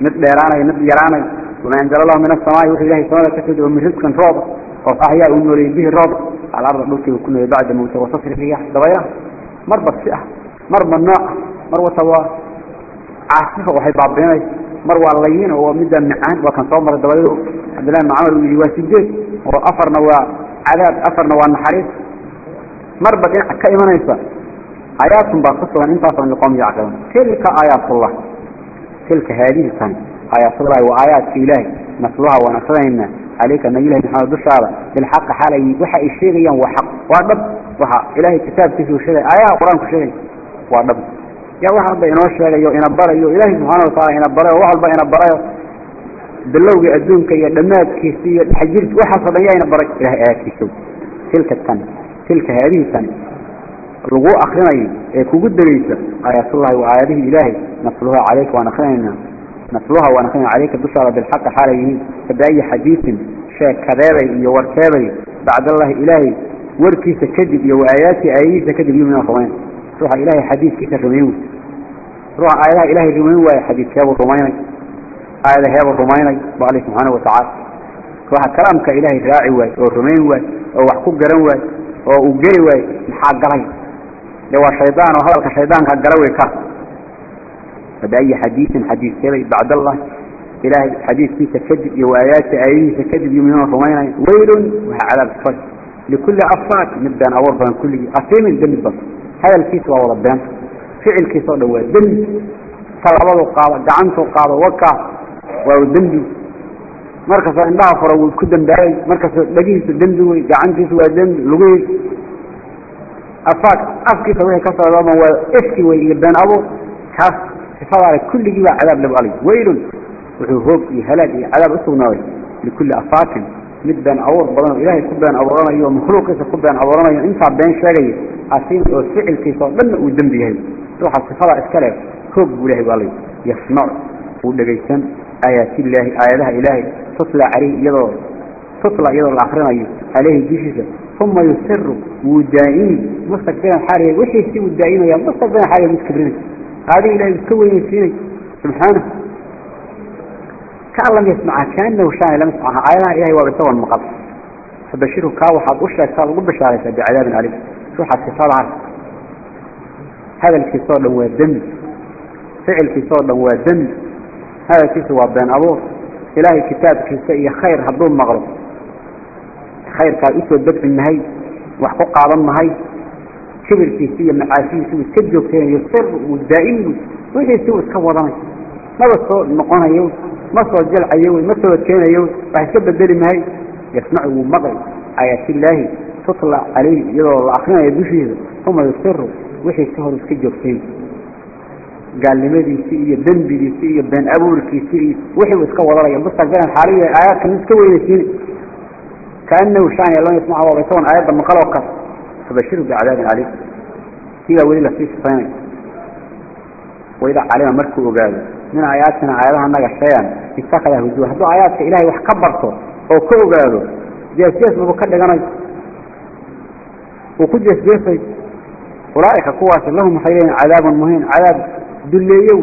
مد ديراني مد يراني. وما أنزل الله من السماء وحي إلهي سبحانه كتب ومن رزقا روضة وصحياء ونوري به الروضة على الأرض نوتي وكنا بعد موت وصفر الرياح دغيرة مر بسيئة مر بالنوع مر وتوا عاصفة وحي بابيني مر والليين هو مدى معان وكان صومر الدوائر عبد الله معامل ويواسجيه وأفرنا وعذاب أفرنا والنحريس مر بدين كإيمانيسا آيات باقصة انت أصلا لقوم يعقلون. تلك آيات الله. تلك هذه الثانية. آيات الله وآيات إلهي. نصلها ونصرهن عليك أن إلهي محمد بشارة للحق حالي وحا الشيغيا وحق. وعدب وحا إلهي كتاب كيسو شيغي آيات قرآن كشيغي وعدب يا واحد ربا إنو الشيغي إنبرا يو إلهي سبحانه وتعالى إنبرا وواحد ربا إنبرا باللوغي أدونك يا دمات كيسي. الحجيرت وحا صديا إنبرا إلهي آيات كيسو. تلك الثانية تلك هذه الثانية رجوع أخرين كوجد دريسة آيات الله وآياته إلهي. نصلها عليك نصلها ونخرينا عليك بشرى بالحق حاليه فبأي حديث شاك كذابي يوركابي بعد الله إلهي وركي سكذب يو آياتي سكذب يوم الخوين روح إلهي حديث كيف الرميوي روح آيات إلهي الرميوي حديث هاب الرميني آيات هاب الرميني بأله سبحانه وتعالى. روح كلامك إلهي راعي واي والرميوي وحكوك جرواي وقرواي محاقرين لو شيطان وهذا شيطان كجلوي كه فبأي حديث حديث كذي بعد الله إلهي حديث فيه تكذب وآيات آيه تكذب يومين وثمانين ويل وعذاب الصج لكل أفاك نبدأ نعور بين كل أثيم الدم البصر. هذا الكيس وهو ربان فعل كيس هو الدم طلبه قاضي دعنته قاضي وكا وهو الدم مركز عندها فرو كدن باي مركز لقيه الدم دوي دعنته سوى الدم لقيه أفاك أفكي سويه كسر الله وإفكي ويبان أبو كاس فضل كل جوا عذاب لبالي ويل وحوب هلاك عذاب أسوناوي لكل أفاك مدبان أور بدن إلهي كبان أورنا يوم مخلوق إذا كبان أورنا يوم إنت بين شيء أسين وسعل كيسا لن ودم بيه روح الصفاء إسكاله كوب إلهي بالي يصنع ودقيسان آيات الله آياتها إلهي تطلع عليه يضو تطلع يضو الآخرين عليه جيشيسا ثم يسر ودائم مستقبلا حاليا وحي يسي يا مستقبلا حاليا متكبرين هذه إلهي يسوي يسيني سبحانه. كان لم يسمعها كأنه شان لم يسمعها آياتها إلهي وبسوى المقص فبشره كاوحد أشرك صار وبشارة بعذاب عليم. شو حد صار عنه هذا الكسار هو الدم فعل كسار هو الدم هذا الكسار هو بين أبوه. إلهي كتاب كيسا خير هدوم مغرب. خير كان إسوى الدفع النهي وحقوق عظم نهي كبر كيسية معاشي سوى كجو كان يصر والدائم وإذا سوى اسكوضاني ما بس نقونا يوم ما سوى الجلع يوم ما سوى كان يوم فهسبب الدليل النهي يسمعه مغرب آيات الله تطلع عليه يدو الله أخينا يدوشيه. ثم يصر. وحي سهر اسكجو كان. قال لماذا سيئة دنبي سيئة بين أبورك سيئة وحي وضرق بس كان الحالية آيات كان اسكا ويسيني كأنه شان يلون يسمع وبيتون آيات fabashiru bicadaabin caliim kiibaa weli la sii sifaynaya waidaa calima markuu ogaado min aayaatina aayadaha anaga shayan itakadaa huduwa hadduu aayaadka ilaahay wax ka barto oo ka ogaado jeesjeesbabu ka dhiganay wuu ku jeesjeesay ulaaika kuwaasi lahum waxay leeyihiin cadaabun muhiin cadaab dulleeyow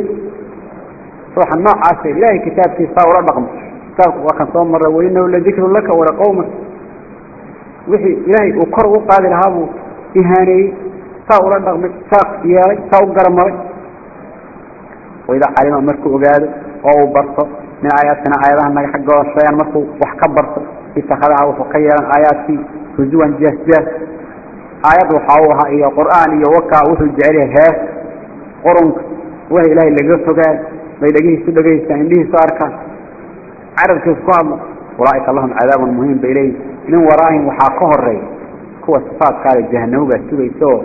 ruuxa noocaasa ilaahay kitaabkiisa saa ula dhaqmo kitaabka waa kan soo marra wainahu la dikru laka walaqowma عذاب عذاب وحي إلهي وكر وقال لهابو إهاني صاورة رقم ساق يالي ساق قرمري وإذا علم مركو أقاده أو برطه من آياتنا آياتها أنك حقه الشيان مركو وحكبرته اتخذها وفقيا آياتي هزوا جهز جهز آيات وحاوها إيا قرآن إيا وكا وحو الجعليه هاس قرنك وهي إلهي اللي قفقا min waraahim waxaa ka horeey kuwa sifaadkaale jahanamo baa sugaysa oo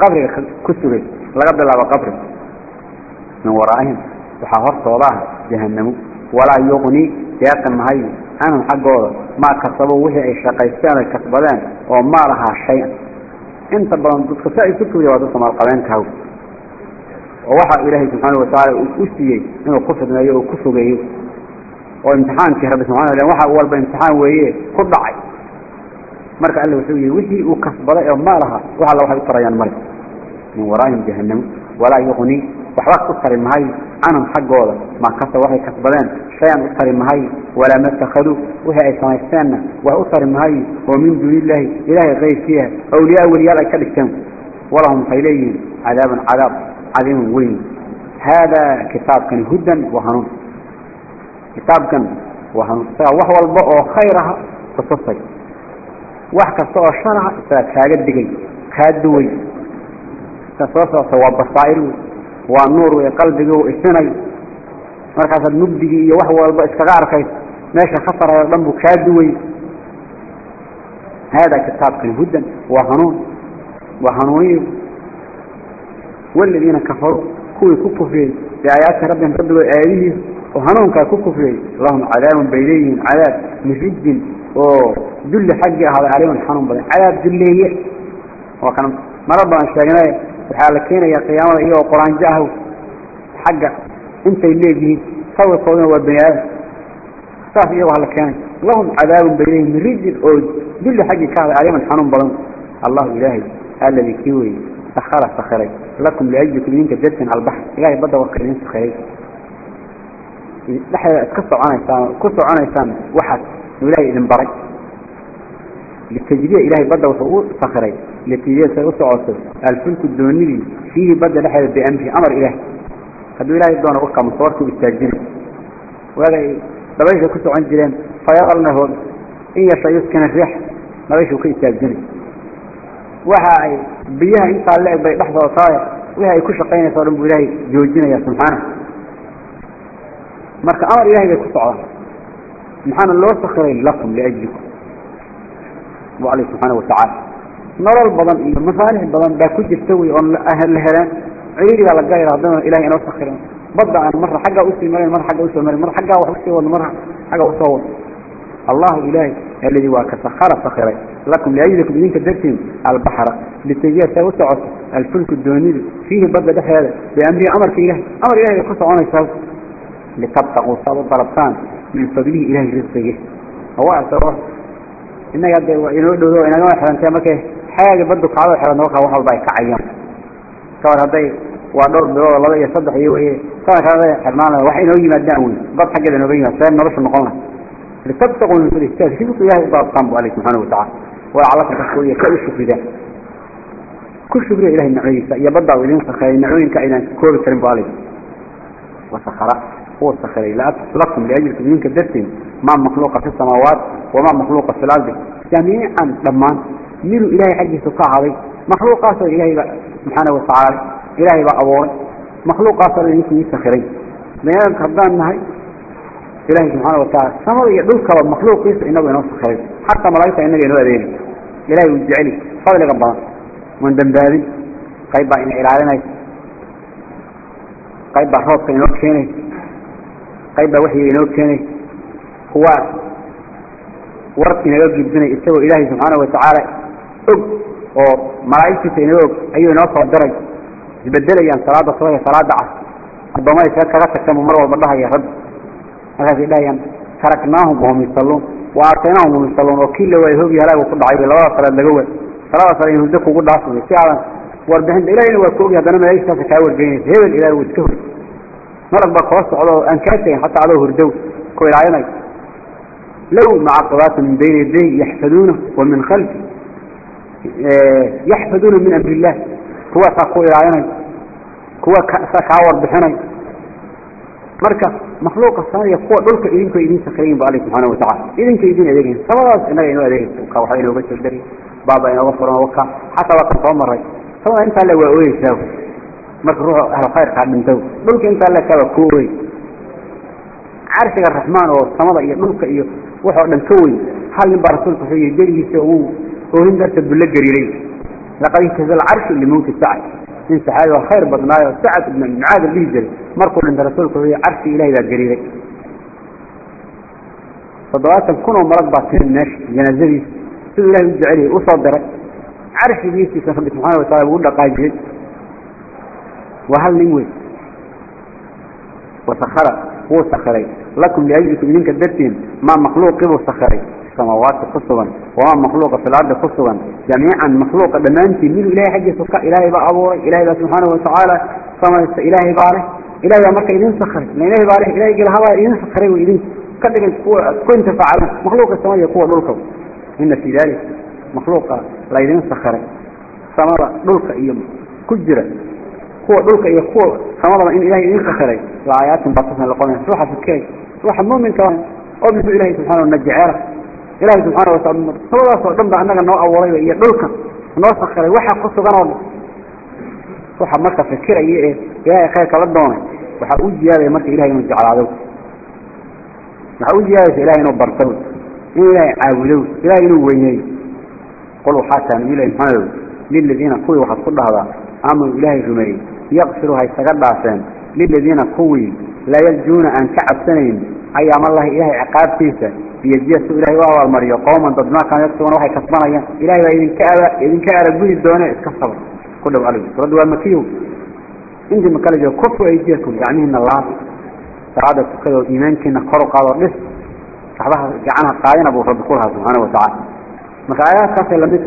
qabriga ku sugay laga bilaabo qabriga min waraahim waxaa hortooda ah jahanamo walaa yuqni deeqi mahayo canhum xaggooda maa kasabo wixii ay shaqaysteen ay kasbadeen oo maa lahaa shay-an inta badan dadka saa isu tuuya waa dadka maalqabeenka oo waxaa ilaahay subxaana watacaala uu u siiyey inuu ku fidmeeyo oo ku fogeeyo وامتحان كهرب سبحانه لأن وحى أول بامتحان ويه كل دعي مركا قال له وحوي وحي وكسبدا وما لها. وحى الله وحي أطريان مرك من ورائهم جهنم. ولا يغني. وحواك أطري مهي عنهم حقه ما كسب وحي كسبدان شيئا أطري مهي ولا ما اتخذوا. وهي أي سمايستان وأطري ومن دون الله. إلهي غير فيها. أولياء ولياء كالكتام ولهم فإليه عذاب عذاب. عظيم وين هذا كتاب كان هدى وهنون كتاب كان وهنون وهو البقى خيرها تصصي وحكا سوى الشرع ساكاقد دقي كادوي تصصي سوى بصائر والنور وقلبه وإسني مركز النبدي وهو البقى استغار ماشي خطر يضمه كادوي هذا كتاب كان هدى وهنون. وهنوني والذين كفروا كوي كفرين بآيات ربهم ربهم آياته. وهنهم كفرين لهم عذاب بينيهم عذاب مفيد وذل حق هذا عليهم الحنون بدن عذاب ذلية وكان مرضى الشيخنا وحالكين يا قيامة إيه وقرآن جاهه حق أنت اللي به سوى قونا والبنيان صافي إيه وحالكين لهم عذاب بينيهم مفيد وذل حق هذا عليهم الحنون بدن الله إلهي الذي كيوي. سخر سخري لكم لأجلكم منك جدسن على البحر. إلهي بدأ وقلين سخري dhexeeda iska soconaysaan ku soconaysaan waxaas ilaahay idin baray litajriya ilaahay badda wuxuu u sakhiray litajriya say u socoto alfulku doonidii fiihi badda dhexeeda biamri amar ilaah hadduu ilaahay doono ukamo soorkuu istaajina waagay dabayshay ku socon jireen fayaqalna hoog in yasha yuskina riix dabayshuu ka istaajinay waxa ay biyaha intaa la-eg bay dhex sootaay wixii ay ku shaqaynaysa o dhan buu ilaahay joojinayaa subxaana مرك أمر إلهي بيكو صعوه سبحان الله وصخرين لكم لأجلكم وعليه سبحانه وتعالى نرى البضان إلا مفالح البضان باكو جستوي عن أهل الهران عليك على الجاي رغضنا إلهي أنا وصخرين بضع عن مرة حقا أوسي المرين مرة حقا أوسي المرين مرة حقا أوسي المرين حقا أوسي الله إلهي الذي وكسخر الصخرة لكم لأجلكم إنك على البحر لتجيه سوسع الفلك الدوني فيه بدل هذا بأمر أمر كله أمر إلهي يقص قصة عنك لتبتغوا صابوا طلبتان من فضله إلهي رزقه. هو أعتبر إنه يبدأ إنه يدوه إنه أنت مكة. حاجة بدك عوض حرا نوقع وحل بايك عيام كون هذا ودور دور الله يصدح يوه كون هذا حرمان وحي إنه يمد دعوي. بط حاجة بيما سيئن نرش النقلنا لتبتغوا من فضله التاج كيف إلهي بابقام عليه سبحانه وتعالى؟ وعلاقة تشكوية كل شكر ذا كل شكر إلهي النعوين يبدأ إلين سخير النعوين كأينا كور كريم بالي وسخراء هو السخري لا لكم لأجل منك درتين ما مخلوق في السماوات وما مخلوق في الأرض. جميعا لما ميلوا إلهي سكاها هذه مخلوقات إلهي سبحانه وتعالى. إلهي بقى أبوه. مخلوقات إلهي سخرين بيان كردان نهي إلهي سبحانه وتعالى. سمر يدلك المخلوق يسر إنه ينص خير حتى ملايكة إنه ينوى ذين إلهي وجعلي قبل قبضان من دنبابي قيبا إن إلالنا قيبا روضك إنه قيبا وحي إنه كيني هو ورق إنه يجبنا إستوى إلهي سبحانه وتعالى أب وملايكة إنه أيوه نوصل الدرج يبدل يعني صلاة صلاة صلاة عصر ربما يسكرت كم مرة وبدها يا رب هذا إلهي تركناهم وهم يصلون وأعطيناهم وهم يصلون وكل ويهوب يهلا وقد عيب الله صلاة لجوة صلاة صلاة يهدك وقد عصر فعلا واربهن إلهي وكوب هذا ما يشتى تكاور بين هذا الإله مرض بقوص على أنكاتي يعني حتى على هردو كوي العيني. لو مع قرات من بين يدي يحفدونه ومن خلفه. آه، يحفدونه من أمر الله. هو كوي العيني. هو كعور بحني. مركة مخلوق الثانية قوة للك إذنك إذن سخرين بألك سبحانه وتعالى. إذنك إذن إذن سبحانه إنه إنه إذن كوحين وبشر دري بابا إنه وفر وكا. حتى وقت أمره سبحانه إنت لو أويل سبحانه مكروه أهل خير قادم تو ملك انت لك الكوري عرشك الرحمن والصمد ملك إيه وحوه ننتوي حال نبا رسول قصي يجري يسعوه وهم درس البلقر يليه لقد يتهز العرش اللي موت السعد انت هذا الخير بطنايا السعد ابن المعاد اللي يجري. مركو لنبا رسول قصي عرش إلهي ذا الجريري فضوات الكونو مرقبة تنش جنازلي سيد الله يجعله وصدرك. عرش بيسي سنفق سبحانه وتعالى. بقول لقاجه وهل نموي وسخر. هو سخري. لكم لأجلكم منك الدرتين ما مخلوق قبو سخري. السماوات قصوا وما مخلوق في الأرض قصوا جميعا مخلوق دمانتي من إلهي حاجة سكا إلهي بقى إلهي بقى سبحانه وتعالى. سما إلهي باره إلهي مركا إذن سخر إلهي باره إلهي قال هوا إذن سخري وإذن كدك كنت فعلا مخلوق السماء يقوى دولك. إن في ذلك مخلوق لا إذن سخري. سماء دولك إيام كجرة. هو دولك يقوى سماء إن إلهي إذن سخري وآيات بطفنا لقونا روح في الكي روح المؤمن كمان أبنه إلهي سبحانه ونجعله إلهي سبحانه وتعالى صلاة وقم بأنك نوع أولي وإيا دولك نوع سخري وحا قصة غنوض وحا مركا فكرة إيه إلهي خيرك لدوني وحا أوجي هذا مركا إلهي نجع على وحا أوجي هذا إلهي نبرتو إلهي عاودو إلهي نويني قلوا أن إلهي سبحانه للذين قوي وحد كل هذا أمر إلهي رمي يغفروا هاي سقد عسان للذين قوي لا يلجون أن كعب سنين أيام الله إلهي عقاب فيسا بيجيس إلهي وهو المريو قوما ضد ما كان يكتبون وحي كسبنا إلهي وإذن إذن بوي الدونة اسكسبوا كلهم قالوا ردوا المكيو عندي مكالجة كفوا أيديكم يعني إن الله سعادة كذا إيمانك إن قروا قالوا لس صحبها جعلها قاين أبو رب كلها سبحانه وتعالى مكايات كافي لمس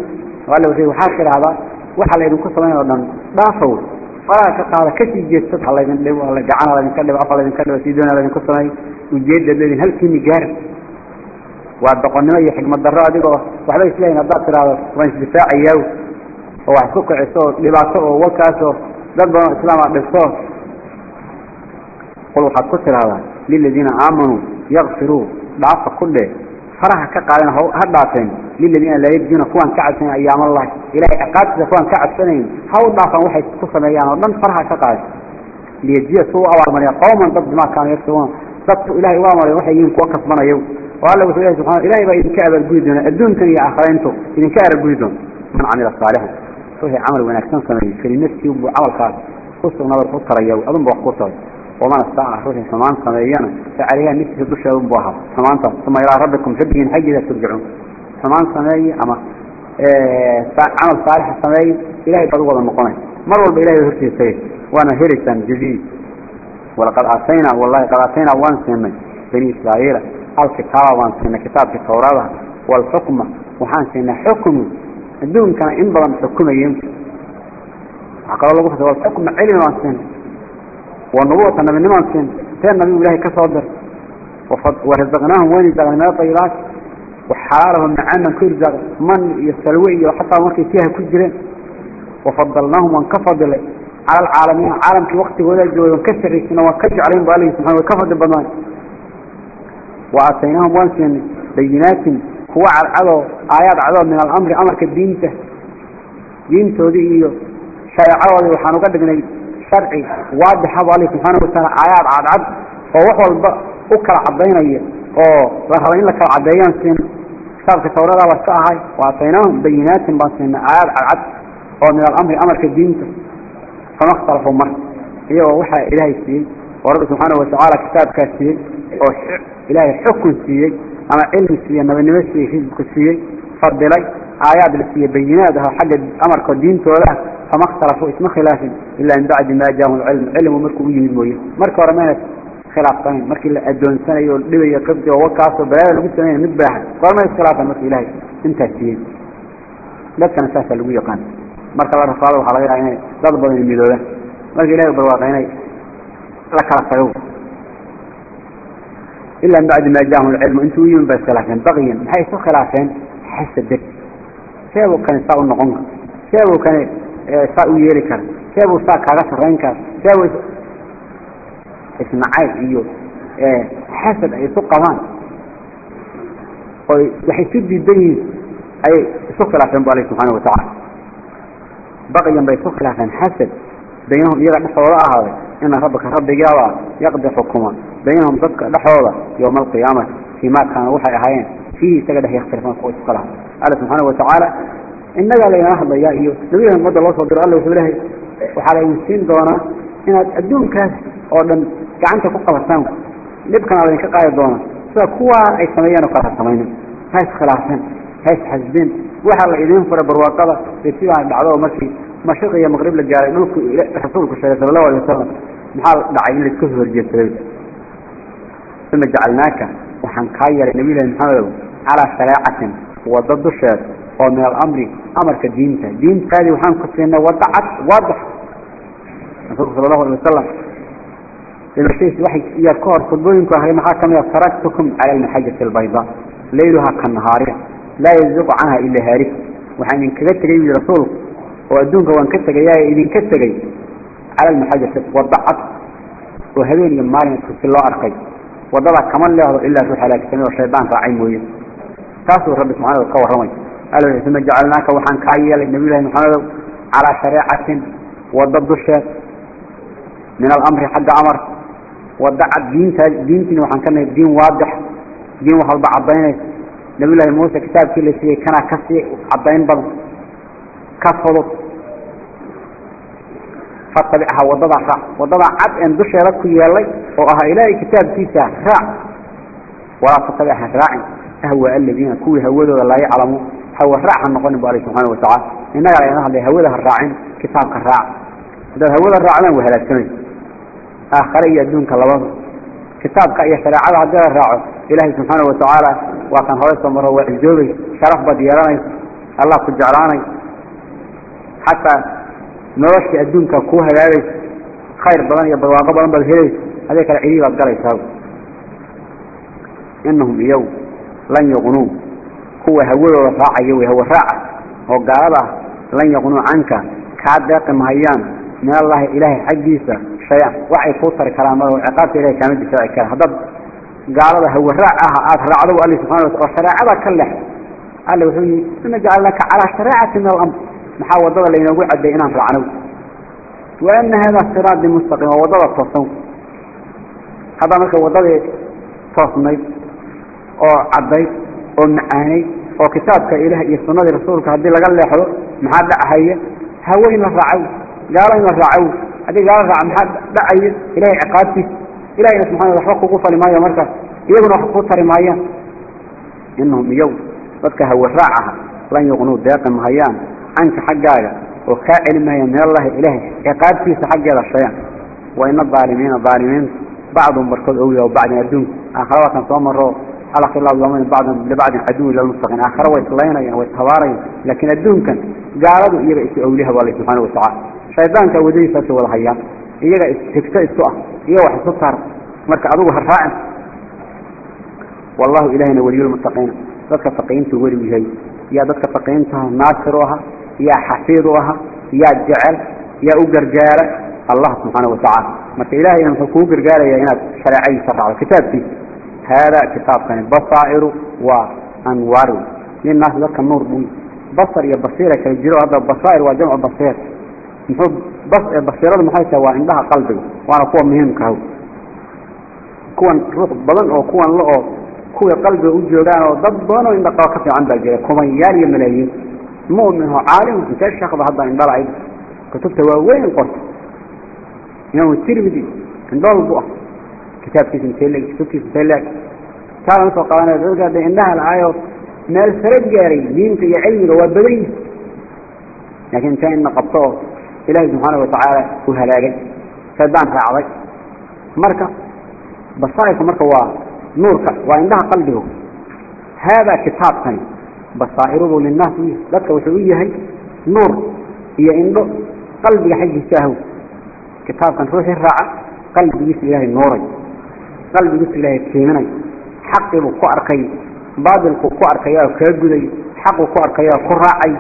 وقال له وحاكر هذا وحال يدن كسبين ودن دافوا فلا كقال كشي جيت فتح الله يدن لو الله جعلنا الله يدن كلب أفضل يدن كلب سيدنا الله يدن كسبين وجيد الذين هل كني جارب وعبقنا هي حكمة الضراء دي وحبا يسلين الضغط هذا وانش دفاع اياه وحسوك عصوه لبعصوه وكاسوه ضربا إسلام عبد الصوت قلوا حد كتر هذا للذين آمنوا يغفروا ضعف كله. فرح كقالنا هو هدعتين للذين لا يجدون كوان كعب سنين أيام الله. إلهي أقاتل كوان كعب سنين هاو ضعفا وحي تصل أيام ومن فرح كقال ليجي سوء أول من قوما ضد ما كانوا يكتبون ضد إلهي وامر وحي ينكو وكسبنا يوم وقال له سبحانه سبحانه. إلهي بقى إذن كأب الجويدون الدون كان يا آخرينتو. إذن كأب الجويدون من عمل الصالحة. وهي عمل ونكسن سمين. كلمة يوم عمل خاص خصو نظر خطر يو. أظن بوح خطر. ومن استطاع روحي سمان سمينا فعليها مثل الدشة يوم بوها سمان ثم إلى ربكم شبهين حجة ترجعون. سمان سمي أما إيه عمل صالح سمي إلهي بلغة المقامين مروا بإلهي هرسي السيد وأنا هرسا جزيد ولقد أعطينا والله قد أعطينا وانسنا بني إسرائيل. الكتاب وانسنا كتاب التوراة. والحكمة وحانسنا حكم. الدون كان إنبضا حكم يمكن قال الله قصد والحكم علم وانسنا والنبوة النبي وانسنا كان النبي إلهي كصدر ورزقناهم وين يزغن من الطيبات وحرارهم معنا كل زغ من يستلوي وحتى مركي فيها كجرين وفضلناهم وانكفض على العالمين. عالم في وقت ولا جوي. وكسر ريسنا وكجع عليهم بالله سبحانه وكفر البضان وآتيناهم وانسين بينات. هو على العضو آيات عضو من الأمر. أمر كدينته دينته دي إيو شيء عوضي وحانو قدقنا sharci waadaxa buu alle subxaana wataala aayaad cadcad oo wax walba u kala cadaynaya oo la raba in la kala caddeeyaan siin. Kitaabka tawradaa waa iska ahay waataynaahum bayinaatin baan siinay aayaad cadcad oo min alamri amarka diinta. Fama khtalafuu mar iyagoo waxaa ilaahay siiyey oo rabbi subxaana watacaala kitaabkaa siiyey oo ilaahay xukun siiyey ama cilmi siiyey nabadnimo siiyey xisbka siiyey fadilay aayaad la siiyey bayinaad ah oo xagga amarkao diintooda. فما اختلفوا اسم خلاف إلا ان بعد ما جاءهم العلم. علم ومركوا بيهم المويل مركوا رمانت خلاف طنين مركوا إلا أدون سنة يولي قبضي ووكاسوا بلايا لبسنين نتباها فرمانت خلافة مركوا إلهي. انت السيد لك نساسة اللوية قان. مركوا الله رفاله وحلقين عيني. ضربوا من الميدودة مركوا إلهي وبرواق عيني. لك رفعوه إلا ان بعد ما جاءهم العلم. انت ويهم بس خلافين. بغيا حيث خلافين حس الدك. كيف كان يستعون نقونك كيف كان ساو يريكر شابو ساو كاغا سرينكر شابو ismacayl iyo xasad ay isu qabaan oo waxay si diidan yihiin ay isu khilaafeen bu alle subxaana watacaala baqyan bay isu khilaafeen xasad baynahum iyaga dhexdooda ahaaday ina rabbaka rabbigaaba yaqdi xukuma baynahum dadka dhexdooda yowma alqiyaamati fii ma kaana waxay ahaayeen fiihi isaga dhex yakhtalifaan kuwa isu khilaafan alle subxaana watacaala إنك علينا أحد أيها إيو نبي لهم الله صدر الله وصدره وحالا يستين دونا. إن أدون كاس أولا كعانت فقه بسانك لبقى علينا كقاية دونا. فكوا أي سمينا وقال السمينا هاي خلاصا هاي حزبين. وحالا إذن فرا برواقة يتبع بعضوه مسي مشرق يا مغرب لجالي ملك حصولك الشريطة الله والإنسان محال دعين للكثب الرجال سبيل ثم جعلناك وحنقايا لنبي لهم على سلاعة وضد الشريطة الشيء ومن الأمر أمر كدينته دين تالي وحن كسينا وضعت واضح صلى الله عليه وسلم المشيش وحي يذكر خطبوينكم هي محاكم تركتكم على المحجة البيضاء ليلها كالنهارية لا يزق عنها إلا هارك وحين انكتك يجي رسول وأدونك وانكتك يا إذن كتك على المحجة وضعت وهذين يمارين في الله أرقي وضع كمان له إلا في حلاك سنة والشيطان راعي موية تاسو رب سبحانه وتعالى رمي قالوا ثم جعلناك وحن كايا للنبي الله محمد على شريعة وضد الشيء من الأمر حق أمر ودعت دين دين وحن كان الدين واضح دين وحل بعضين نبي الله موسى كتاب كل شيء كان كسي عضين بل كفروا فاتبعها وضضع راع وضضع عد أن دش يلك يلي وها إلهي كتاب كيسا راع ولا تتبعها ahwa aladiina kuwii hawadooda laa yaclamu hawa raac ha noqonin bu ala subxaana watacaala innaga laynala hadlay hawada ha raacin kitaabka raac. Haddaad hawada raacdaan waa halaagsamay aakhare iyo adduunka labadu kitaabka iyo shareecada haddii raaco ilaahay subxaana watacaala waa kan hore soo maro waa cizoobay sharaf baad yeelanaysa allah ku jeclaanay. Xataa noloshii adduunka kuu hagaagaysa khayr badan iyo barwaaqo badan baad helaysa adee kale cidii baad galaysaa. Innahum iyagu لن يغنوا هو هو الراعي يوي هو الراعي وقال لن يغنوا عنك. كاد يقم هيان من الله إلهي حقيسة شيئا. وحي فوتر كلامه وعقابته إلهي كامل دفاعي كان هذا قال هو الرعاها آت رعضه قال لي سبحانه وتعالى وشريعة كلح قال له وحي ثم جعل لك على شريعة من الأمر. محاوضة اللي نقول عدينا في العنو وأن هذا الصراط المستقيم ووضع التصوم هذا مثل وضع تصمي أو عدي أو معاني أو كتابك إلهي السنة رسولك هذه لقال له محاد هي هوين الرعو قال إن الرعو هذه قال الرعو محاد دعي إلهي عقابتي إلهي سبحانه وتعالى قفة لما يمرك يقولوا حقوق رمايا إنهم يوم ذلك هو الرعها لن يغنوا داقا مهيان عنك حقاك وكائل ما من الله إلهي عقابتي سحق هذا الشيء وإن الظالمين الظالمين بعضهم بركض أولي وبعض يدون آخر كان صامروا على خلال الله بعض لبعض عدو إلى المستقين آخر ويصلين ويتهوارين لكن الدون كان قالوا إيجا أوليها بالله سبحانه وتعالى. شيطان كودي ولا هيا إيجا استكتا استوى إيجا واحد سطر مركا أدوه الرائع والله إلهنا ولي المتقين. ذاتك فقين تقولي وجهي يا ذاتك فقين ناصرها يا حفيظها يا جعل. يا أقرقالة الله سبحانه وتعالى. ما إلهي أن قرقالة يا إنك شرعي سرع كتابتي هذا كتاب كان بصائر وأنوار للناس ذلك النور بوي بصر يا بصيرة كان يجيروا هذا بصائر وجمع بصير نحب بص بصيرة المحيطة وعندها قلبي وأنا قوة مهم كهو كون روح بدن أو كون لأو كوي قلبي وجودان أو ضد بدن وإن دقوا كفي عندها جيرا كما يالي ملايين مؤمن هو عالم في تشخص هذا إن دلعي كتبت وين قلت يوم الترمذي إن دول بقى كتاب كيس مثلك كان مثل قوانا ذلك بإنها الآية ما الفرق جاري دين في علم وبدين لكن كان نقبطه إلهي سبحانه وتعالى وهلاقي فدان عضي مركة. بصائك مركة هو نورك. وعندها قلبه. هذا كتاب ثاني بصائره للناس لك وحوية هي نور. هي عنده قلبي حق الساهو كتاب كان روحي الرعا قلبي يسي إلهي النوري قلبي يسي إلهي الكيمني حقي بكو أركي بادل كو أركي كاقودي حقه كو أركي كراعي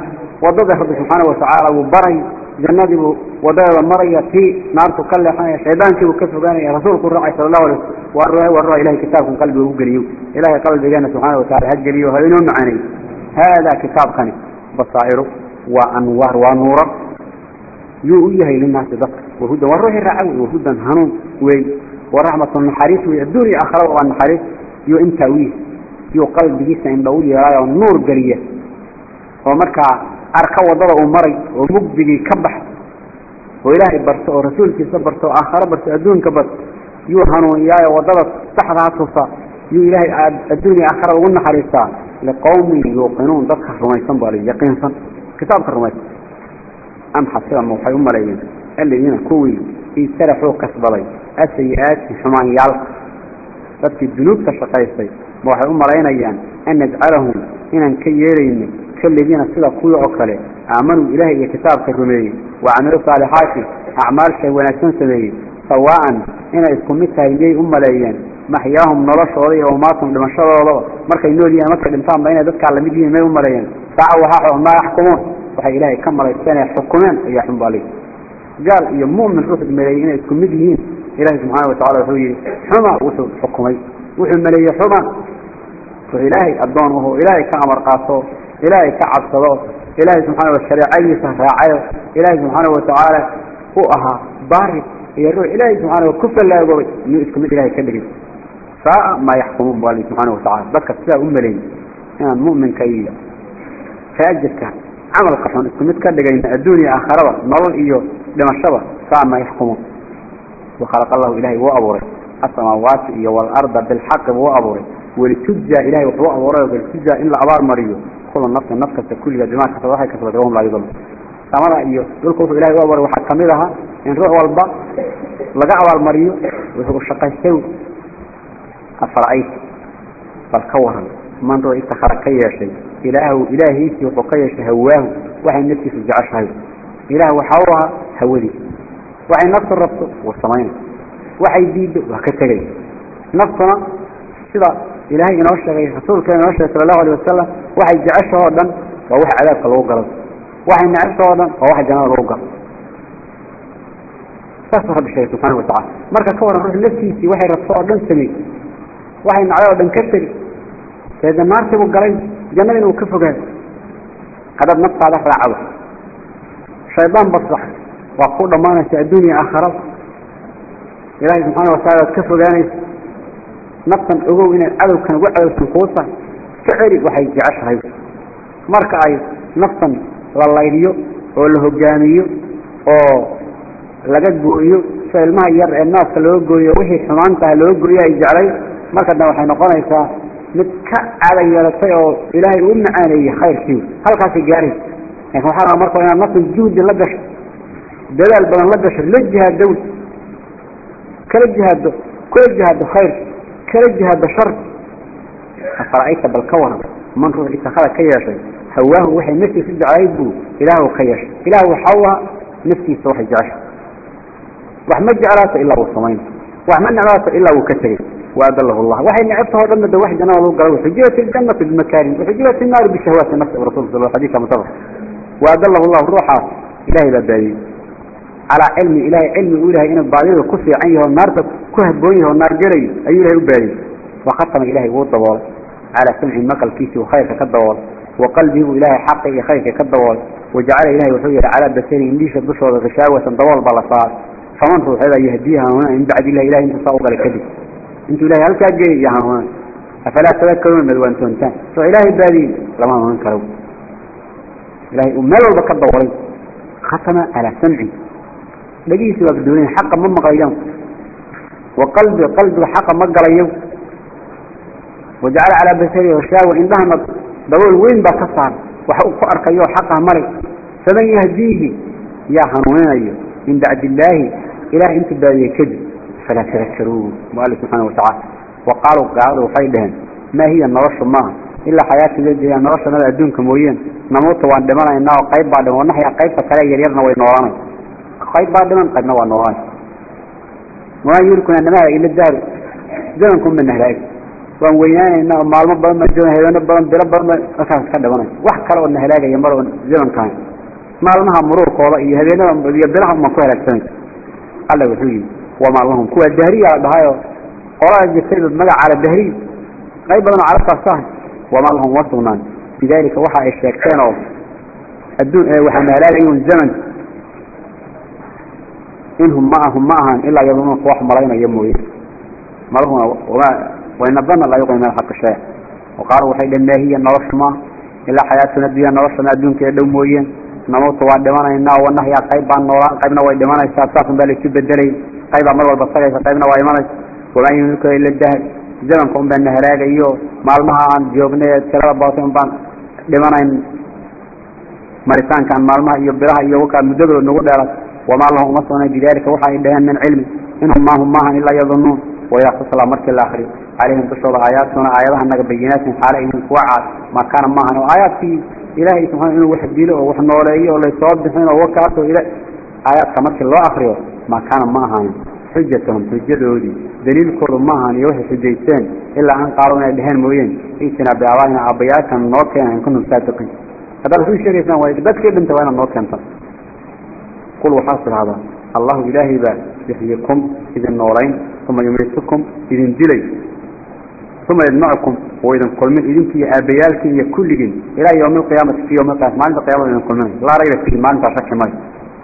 وضد رب سبحانه وتعالى وبري جنادي وضد مريا في نار تكلي حنا شيطان كيف كسر جاني رسول الرعي صلى الله عليه وسلم والرأي والرأي إلهي كتاب قلبي وقريو إلهي قلبي جانا سبحانه وتعالى هجريو هذين معاني هذا كتاب كان بصائر وأنوار ونور يوهي للناس ذكر وهدى والروح الرعوي وهدى هنون وي ورحمة النحريس ويأدوري آخر والنحريس يو انتاويه يو قلب جيسا ان بقولي رايا النور قرية. ومركا أركا وضره مري ومقبقي كبح. وإلهي برسو ورسول كيسا برسو آخر برسو أدون كبر. يو هنون يايا وضره تحرها تصا يو إلهي أدوني آخر والنحريسا لقوم يوقنون ضدك الرميسان بالي يقينسا كتاب الرميسان أم حسنا موحي أم الذين كوي يسرحوا كسبلي السيئات حمان يالك. ذاتك الذنوب موحي أم لين أيان أن نجعلهم إن كييرين كالذين سلا كوي عقلي آمنوا إلهي كتاب كرمي. وعملوا صالحات أعمال شيء ونسان سواء إن يكون مثل إليه أم لين محياهم نرش وضي وماتهم لمن شاء الله مركا ينولي مكة الإنسان بين ذاتك على مدين ما أم لين ساعة وحاحوا ما يحكمون. waxay ilaahay ka malaysteen ay xukumeen ayaa xumbalay gaal iyo muumin ruux maleeyay إلهي سبحانه وتعالى سوي حما وسوي حكمي وحي الملي حما فإلهي أدانه إلهي كعمر قاسه إلهي كعب صلاة إلهي سبحانه وتعالى أي سفاعيه. إلهي سبحانه وتعالى هو أها باري يروح إلهي سبحانه وكفر الله يبوي نؤسكم إلهي كبير. فما يحكمون بالي سبحانه وتعالى. بك تسعى أمالين يعني مؤمن كيلا فأجدك عمل قصان اسكم إتكال لقينا. الدنيا أخرى مرون إيو لما الشبه فما يحكمون. وخلق الله إلهي وأبوري السماوات والأرض بالحق وأبوري ولتجى إلهي وحوى أبوري ولتجى إلا أبار مريو. كل النفس النفس كل جماعة. كتبها كتبها وهم لا يظلم. سامرا إيو. يلقوا إلهي وأبوري وحكملها إن روح والبا. لقى أبار مريو. وهو الشقاء السوي أفرأيت. فالكورا من رأي استخرق كي شيء إله إلهي وقيش هواه. وحي نفسي في الجعش هاي إله وحاوها هودي وحي نفس الرب والسمين وحي ديد وكتغي نفسنا سيدا إلهي نوشغي رسول كان نوشغي صلى الله عليه وسلم. وحي جعش هودا ووحي عذاب لو قلب. وحي نعش هودا ووحي جنال لو قلب. فاسر رب الشيء سبحانه وتعالى. مركا كورا روح نفسي وحي رسول دن سمي. وحي نعيو دن كتغي فإذا نارتي وقلين جنة إنه كفقه قد waa ku dhammaanaysa adduunya aakharada ilaahay subxaana wataala waad ka fogaanaysa naftan ogow inaad cadowkan ugu cadowsan kuu tahay. Ka waxay jeceshahay. Marka ay naftan la laydhiyo oo la hogaamiyo oo laga gooyo sida ilmaha yar ee naaska looga gooyo wixii xumaantaha ah looga gooyo ay jeclay marka dan waxay noqonaysaa mid ka cada yeelatay oo ilaahay uu macaaneeyey khayrkii. Halkaasay gaaraysa. Lakin waxaa raa marka inaad naftan juhdi la gasho. دلال بان الله بشر لا الجهاد دول كلا الجهاد دول كلا الجهاد خير كلا الجهاد بشر فرأيت بالكون من رفع اتخاذ كياشا هواه وحي نفسي سد عيبه إلهه كياشا إلهه حوى نفسي سوح الجعشا وحمد جعلاته إلا هو وصمين وحمد جعلاته إلا وكتري وعد الله الله. وحي نعبته ورمى دواح جناله وقاله حجبت الجنة بالمكارم وحجبت النار بشهوات نفسه ورسوله صلى الله عليه وسلم. وعد الله الله الروحات إلهي لا دليل على علم إلهي علم إلهي إن البعضية كفي عنه والنار كهد بويه والنار جري أي إلهي أبالي وختم إلهي وضوال على سمع مقل كيسي وخيرك كالدوال وقلبه إلهي حقي خيرك كالدوال وجعل إلهي وحوية على بسيري إنديش البشر غشاوة دوال بلصات. فمن روح هذا يهديها هنا إن بعد الله إلهي انت صوب لكذب إنت إلهي هل كاجي يا هنا؟ أفلا تذكرون من وأنتم؟ انتان فإلهي بادين لما منكروا إلهي أمال وبكى الدورين ختم على سمعي. لقيت وقدونين حقا من مغيرون وقلب قلب حقا مقريون وجعل على بسري وشاوى إنها دول وين بكسر وحقق أركيو حقها مري فمن يهديه؟ يا هنوين من بعد الله. إله أنت بادي كذب فلا تذكرون. مؤلف سبحانه وتعالى. وقالوا قالوا حيدهم ما هي النرش ما؟ إلا حياة الذي النرش. ما أدونك موين نموت وان دمنا إنه قيب بعد ونحيا قيب فكلا يريرنا وينورانا. قيب بعد من قد نوى نوران وما يقولكم أنما إلا الدار زمنكم من نهلاك وان وينان إنه معلومات بلن مجون هيوانا بلن بلن بلن أساس كدبنا وحكرا وان نهلاك يمروا زمن كان. معلومها مرور قوضا إيه هذين يبدلهم ما كوهلا السنة الله وحوي وما لهم كوه الدهرية بهايو. قراءة جسد المدع على الدهري. غيبا على الصحيح وما لهم وصلنا بذلك وحى الشيكتين الدون وحنا inhum maahum ma ahan ilaa yadunun kuwa xumalaynayo mooye. Madahuna waynadana laa yuqni min alxaqi shaya waqaaluu waxay dhaheen maahiya nolosha ma ilaa xayaatuna dunya noloshana adduunka dhow mooye. Namuuta waa dhimanaynaa wanahyaa qayb baan noolaan qaybna way dhimanaysaa saasun baa laisu bedelay qaybaa mar walba tagaysa qaybna waa imanaysa. Wamaa yumliku ila dahr. Zamanka un baana halaagayo maalmaha aan joogna ee tirada baatay un baan dhimanayn. Maritaankaan maalmaha iyo biraha iyo wakaa muddadood nagu dheelatay وما الله مصرنا بذلك. وحا إليهن من علم إنهم ما هم ماهن إلا يظنون. ويأخذ الله مرك الآخر. عليهم تشعر آياتنا آياتها أنك بينات حالهم كوعات ما كان ماهن وآيات في إلهي سبحانه إنه وحد ديله وحد نوريه ولا يصاب بحين ووكاته إلى آيات كمرك الله آخره ما كان ماهن. حجتهم حجدودي دليل كل ماهن يوحي حجيتين إلا عن قارون الدهان موين. إيتنا بأعوائنا أبياتنا نوكينا إن كنتم صادقين. هذا رسول الشيء يسمى وإذ بس كيف انت وانا نوكينا. قل وحاصل هذا الله إلهي با يحييكم إذا النورين ثم يميتكم إذا دلي ثم يدمعكم وإذا كل من إذن كي أبيالك يكل جن إلى يوم القيامة في يوم القيامة ما عند القيامة إذن كل من لا ريب فيه ما عند شك مال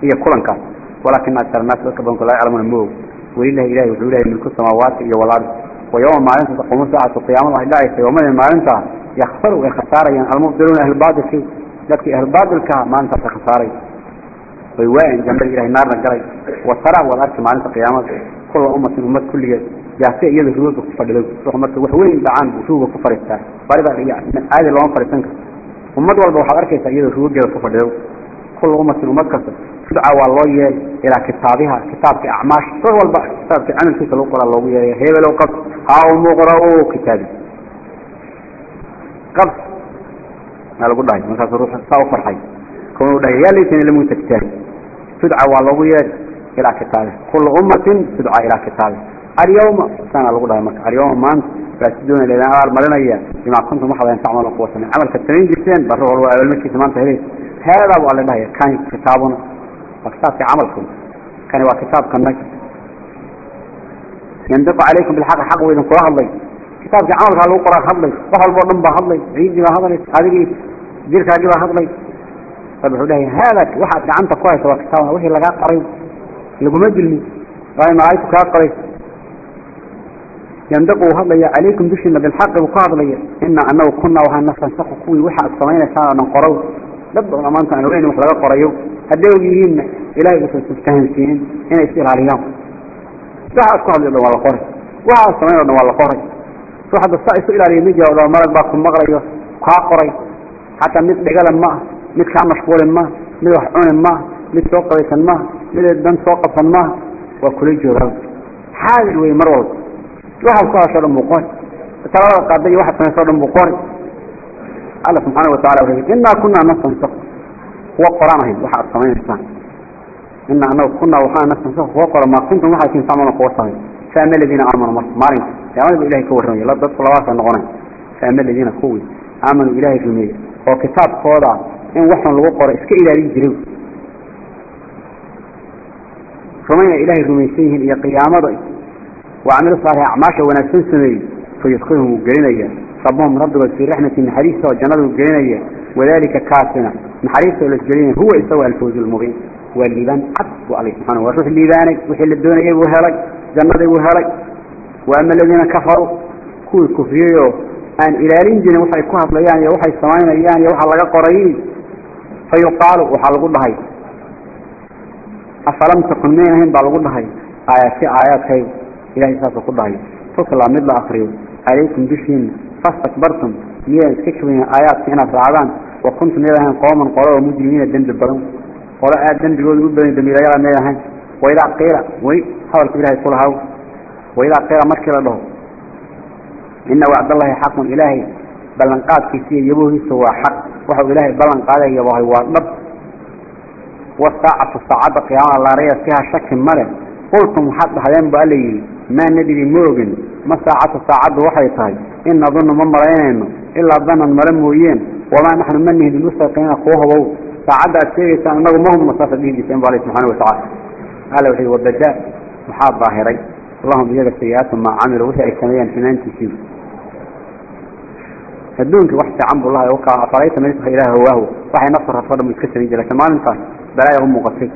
هي كلن كان ولكن أكثر الناس يكبرون لا يعلمون الموت. ولله إلهي من كل السماوات والأرض. ويوم ما أنت تقوم ساعة القيامة الله لا يوم ما أنت يخسر ويخسار يعني المبدلون أهل الباطل فيه لكن أهل الباطل كا ما أنت تخساري ويوائن جنب إلهي النار نقري والصرع والأرك ما أنت قيامة. كل أمة أمة كل جيد جاهسي إيضا شروط كفر رحمة وحوين دعان وشوق كفر التاه هذه اللي هم فرسنك أمة أركيسا إيضا شروط جيد كفر كل أمة أمة كسر تدعى والله إلى كتابها. كتاب أعماش. طول والبا كتاب عمل كيس لو قرأ الله يا هيبا لو قد هاو مقرأوا كتابي. قبض هذا قد هاي مثلا روح الصاو فرحي كونوا ده يا ليتني لم تكتاب تدعى والله إلى كتابه كل أمة تدعى إلى كتابه اليوم سنة لقول هذا اليوم ما أنت فاسدون إلى نار مرنيا بما كنتم محضا تعملوا قوة. عمل كتنين جسين. بروا الوائل المكي ثمان تهريس هذا وعلى الله كان كتابنا وكتاب في عملكم. كان هو كتاب كنك. يندق عليكم بالحق. حق وإذن قرأ الله كتاب في عملك على قرأ هضلي وحل بردن بهضلي عيد بهضلي هذه جيرك هذه بهضلي فبحوا له هذا واحد عنده كويس وكتابنا وهي لقاء قريب لقوا مجلمي رأي ما رأيتك قريب. يندقوا هضلي عليكم دشنا بالحق وقاضلي إن أنه كنا وها نفسا كوي وحا الصمين سانا ننقروا لبضوا أمانتا أنه إنه وحلقا قريو هديو جيهين إلهي بس تستهنسين هنا يسير عليهم وحا أسكوا هذا والله قري وحا الصمين والله قري وحا الصائس إلى ريميجيا ولا مرق باكم مغريو كا قري حتى مثل قلم مثل كان مشغول ما مثل وحعون ما مثل سوق ما مثل دم سوق ما. وكل جرام حاجة وي مرول واحد صار شر مقارن ترى قضية واحد صار مقارن الله سبحانه وتعالى وحده إنا كنا نستنسخ. هو قرآن هي واحد سمين إنسان إنا أنه كنا وحنا نستنسخ. هو قرآن ما كنتم واحد كنت تعملوا قوة فأما الذين آمنوا مارين يعملوا بإلهي كورهم لا تدخل الله النغنين فأما الذين كوي آمنوا بإلهي جميع هو كتاب إن لو قرأ إسك إلى ريجريو رمينا إلهي رميسيهن إيا قيامة وعمل صالح أعماش ونفسن سمي فيدخلهم الجرينية ربهم رب في رحمة حريصة وجنة الجرينية وذلك كاسنا. محريصة للجرين هو يسوى الفوز المبين والليبان عطف عليه سبحانه وشوف الليبان وحل الدنيا وهلك جنة وهلك وأما الذين كفروا كل كفريو. أن إلى لنجن وحي كهب ليان وحي السماين ليان fayuqaalu waxaa lagu dhahay afalam takun mayn ahayn baa lagu dhahay aayaadki aayaadkaygu ilahay saasuu ku dhahay tutlaa mid la akriyo calaykum dushiina fastakbartum miyaan iska kabina aayaadka inaad raacdaan wa kuntum miyad ahayn qooman qolo oo mujrimiina dembi badan qolo aada dembigooda u badan dambiilayala miyad ahayn waidaa qiila wey hadalka ilahay kulahaw waidaa qiila markii la dhaho ina wacdallaahi xaqun ilaahay ballanqaadkiisa iyo yabohiisa waa xaq waxa ilaahay ballan qaadaya waa dhab. Wasaacatu saacadda qiyaamaha la raya fiha shaki male qultum waxaad dhahdeen ba alla yidhi maa nadri ma ogin ma saacatu saacaddu waxay tahay? In nadunnu ma malaynayno ilaa danan male mooyeen. Wamaa naxnu ma nihi bimustaqiina kuwa hubow saacadda aad sheegaysaan inagu ma hubno saasa dhihi jirteen ba alle subxaana watacaala alla wuxuu yihi wadadaa waxaa daahiray lahum iyaga sayi-aatu maa camiluu wixii ay sameeyeen xumaantiisii واحد عمب الله يوقع. أفريت من يسخ إله هو وحي نصر هفضل متكسر يجي لكن ما ننسى بلا يهم مقصد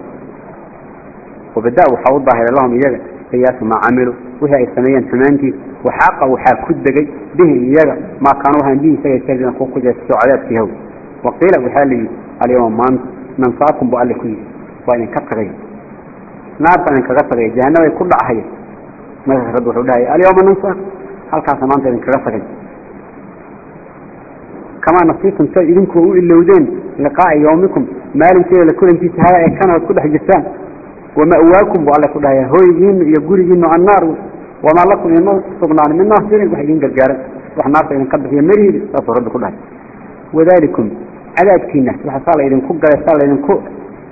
وبدأ وحاول ظاهر اللهم يجب السيئات ما عملوا. وحي السميان حنانتي وحاق وحاق كدقي به يجب ما كانوا هندين سيئة فوق جاء السعودات فيه وقيل وحالي اليوم ما ننصاكم بقال كل. وإن كتغي نار فإن كتغي جهنم يكون عهية ما يرد وحولها اليوم ننصاك هل كان سمانت إن كتغي كما نصيتم سيء إذنكم إلا ودين لقاء يومكم. ما لم تيري لكل انتي هذا كان كل حجتان ومأواكم وعلى كل هيا هويين يقولين النار. وما لكم إنه صغنان من ناصرين وحيين قرقارا وحناصر إذن قد هي مريد أصرد كل هيا وذلكم عذابكينا وحصال إذن كو قرصال إذن كو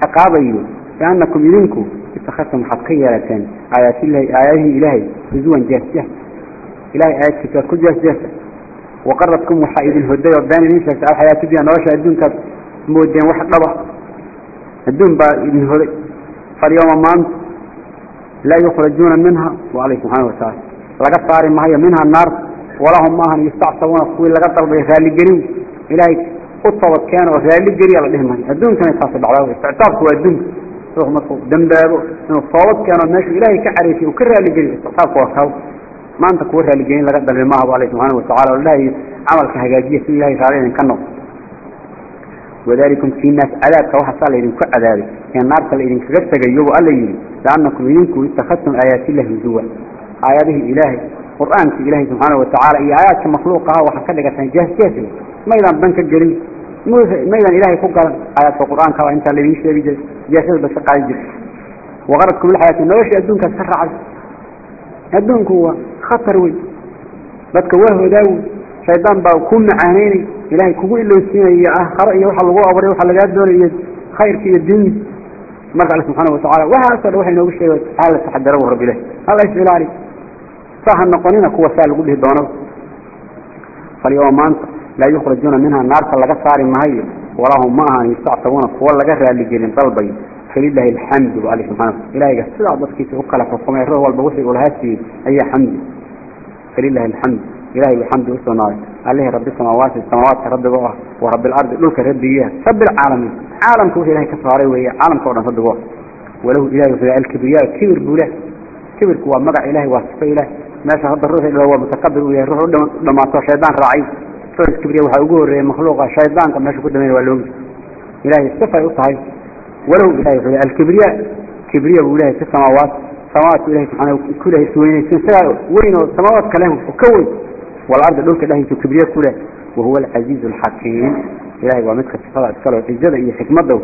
عقابيو لأنكم إذنكم اتخذتم حقية لكن. آيات الله آياته إلهي هزوا جاسية. إلهي آيات كتاب كل جاسية. وقرتكم وحائد الهدى والباني من شكت الحياة تبيا نوشا الدون كاب مودين طبع الدون با ابن هدى فاليوم ما أنت لا يخرجون منها وعليه سبحانه وتعالى. لقد صار ما هي منها النار ولهم ماهن يستعصون قوي لقد طلب يخالي قريب. إلهي قطوة كان وخالي قريب على الإهمان الدون كان يتصل على استعتاب هو الدون. روح مطلوب دنبابه إنه الصوت كانوا الناس إلهي كعريفي وكرها لقريب استعتاب هو خاو ما أنت كورها لقريب لقد دل الماء عليه سبحانه وتعالى. والله عمل كهجاجية في الله تعالى كنو وذلكم في الناس عذاب كوحة صالة إذن كو عذابي يعني النار صالة إذن كغسة جيوب ألا يري لأنكم إذنكم اتخذتم آيات الله هزوا. آياته الإلهي قرآن في إلهي سبحانه وتعالى. إي آيات مخلوقة وحكذلك سنجاه جاسي ما إذا بنك الجريم. ما إذا إلهي فقر آيات القرآن كوا إنت اللي بيشتري جاسي بس قال جد وغرضكم الحياة إنه يشي أدونك السرع adduunku waa khatar wey dadka waa hodaawi shaydaan baa ku macaanaynay ilaahay kugu ilowsiinaya iyo aakhare iyo waxa lagu abuuray waxa lagaa doonayay khayrka iyo diini marka alle subxaana watacala waxaasoo dhan waxa inoogu sheega hala taxadaraw rabbi ilahi hala isilaali saa ha noqonina kuwa saa lagu dhihi doonaba falyoma maanta laa yukhrajuuna minhaa naarta laga saari maayo walahum ma ahaan yustactabuuna kuwa laga raaligelin dalbayo فلله الحمد وعليه سبحانه إلهي قصد عضتك تقل فقم يروه والبوحي والهاتي أي حمد. فلله الحمد. إلهي الحمد والصناعي عليه رب السماوات السماوات رب بوه ورب الأرض. لك رب إياه. رب العالمين. عالم كوش إلهي كفاري وهي عالم كورنا رب بوه وله إلهي في الكبرياء كبر بوله. كبر كوا مقع إلهي واسفة إلهي. ما شهد الروح إلا هو متقبل ويا الروح لما أعطى شيطان رعي فلس الكبرياء وحاقور مخلوقة شيطان كما شكو دمين والوم إلهي الصفة يصحي وله إلهي في الكبرياء كبرياء وإلهي في السماوات. سماوات إلهي سبحانه كله سوين سنساء وين سماوات كلامه وكون. والأرض دول هي كبرياء كله وهو العزيز الحكيم. إلهي ومدك الصفات كله الجزء هي حكمته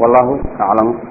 والله أعلم.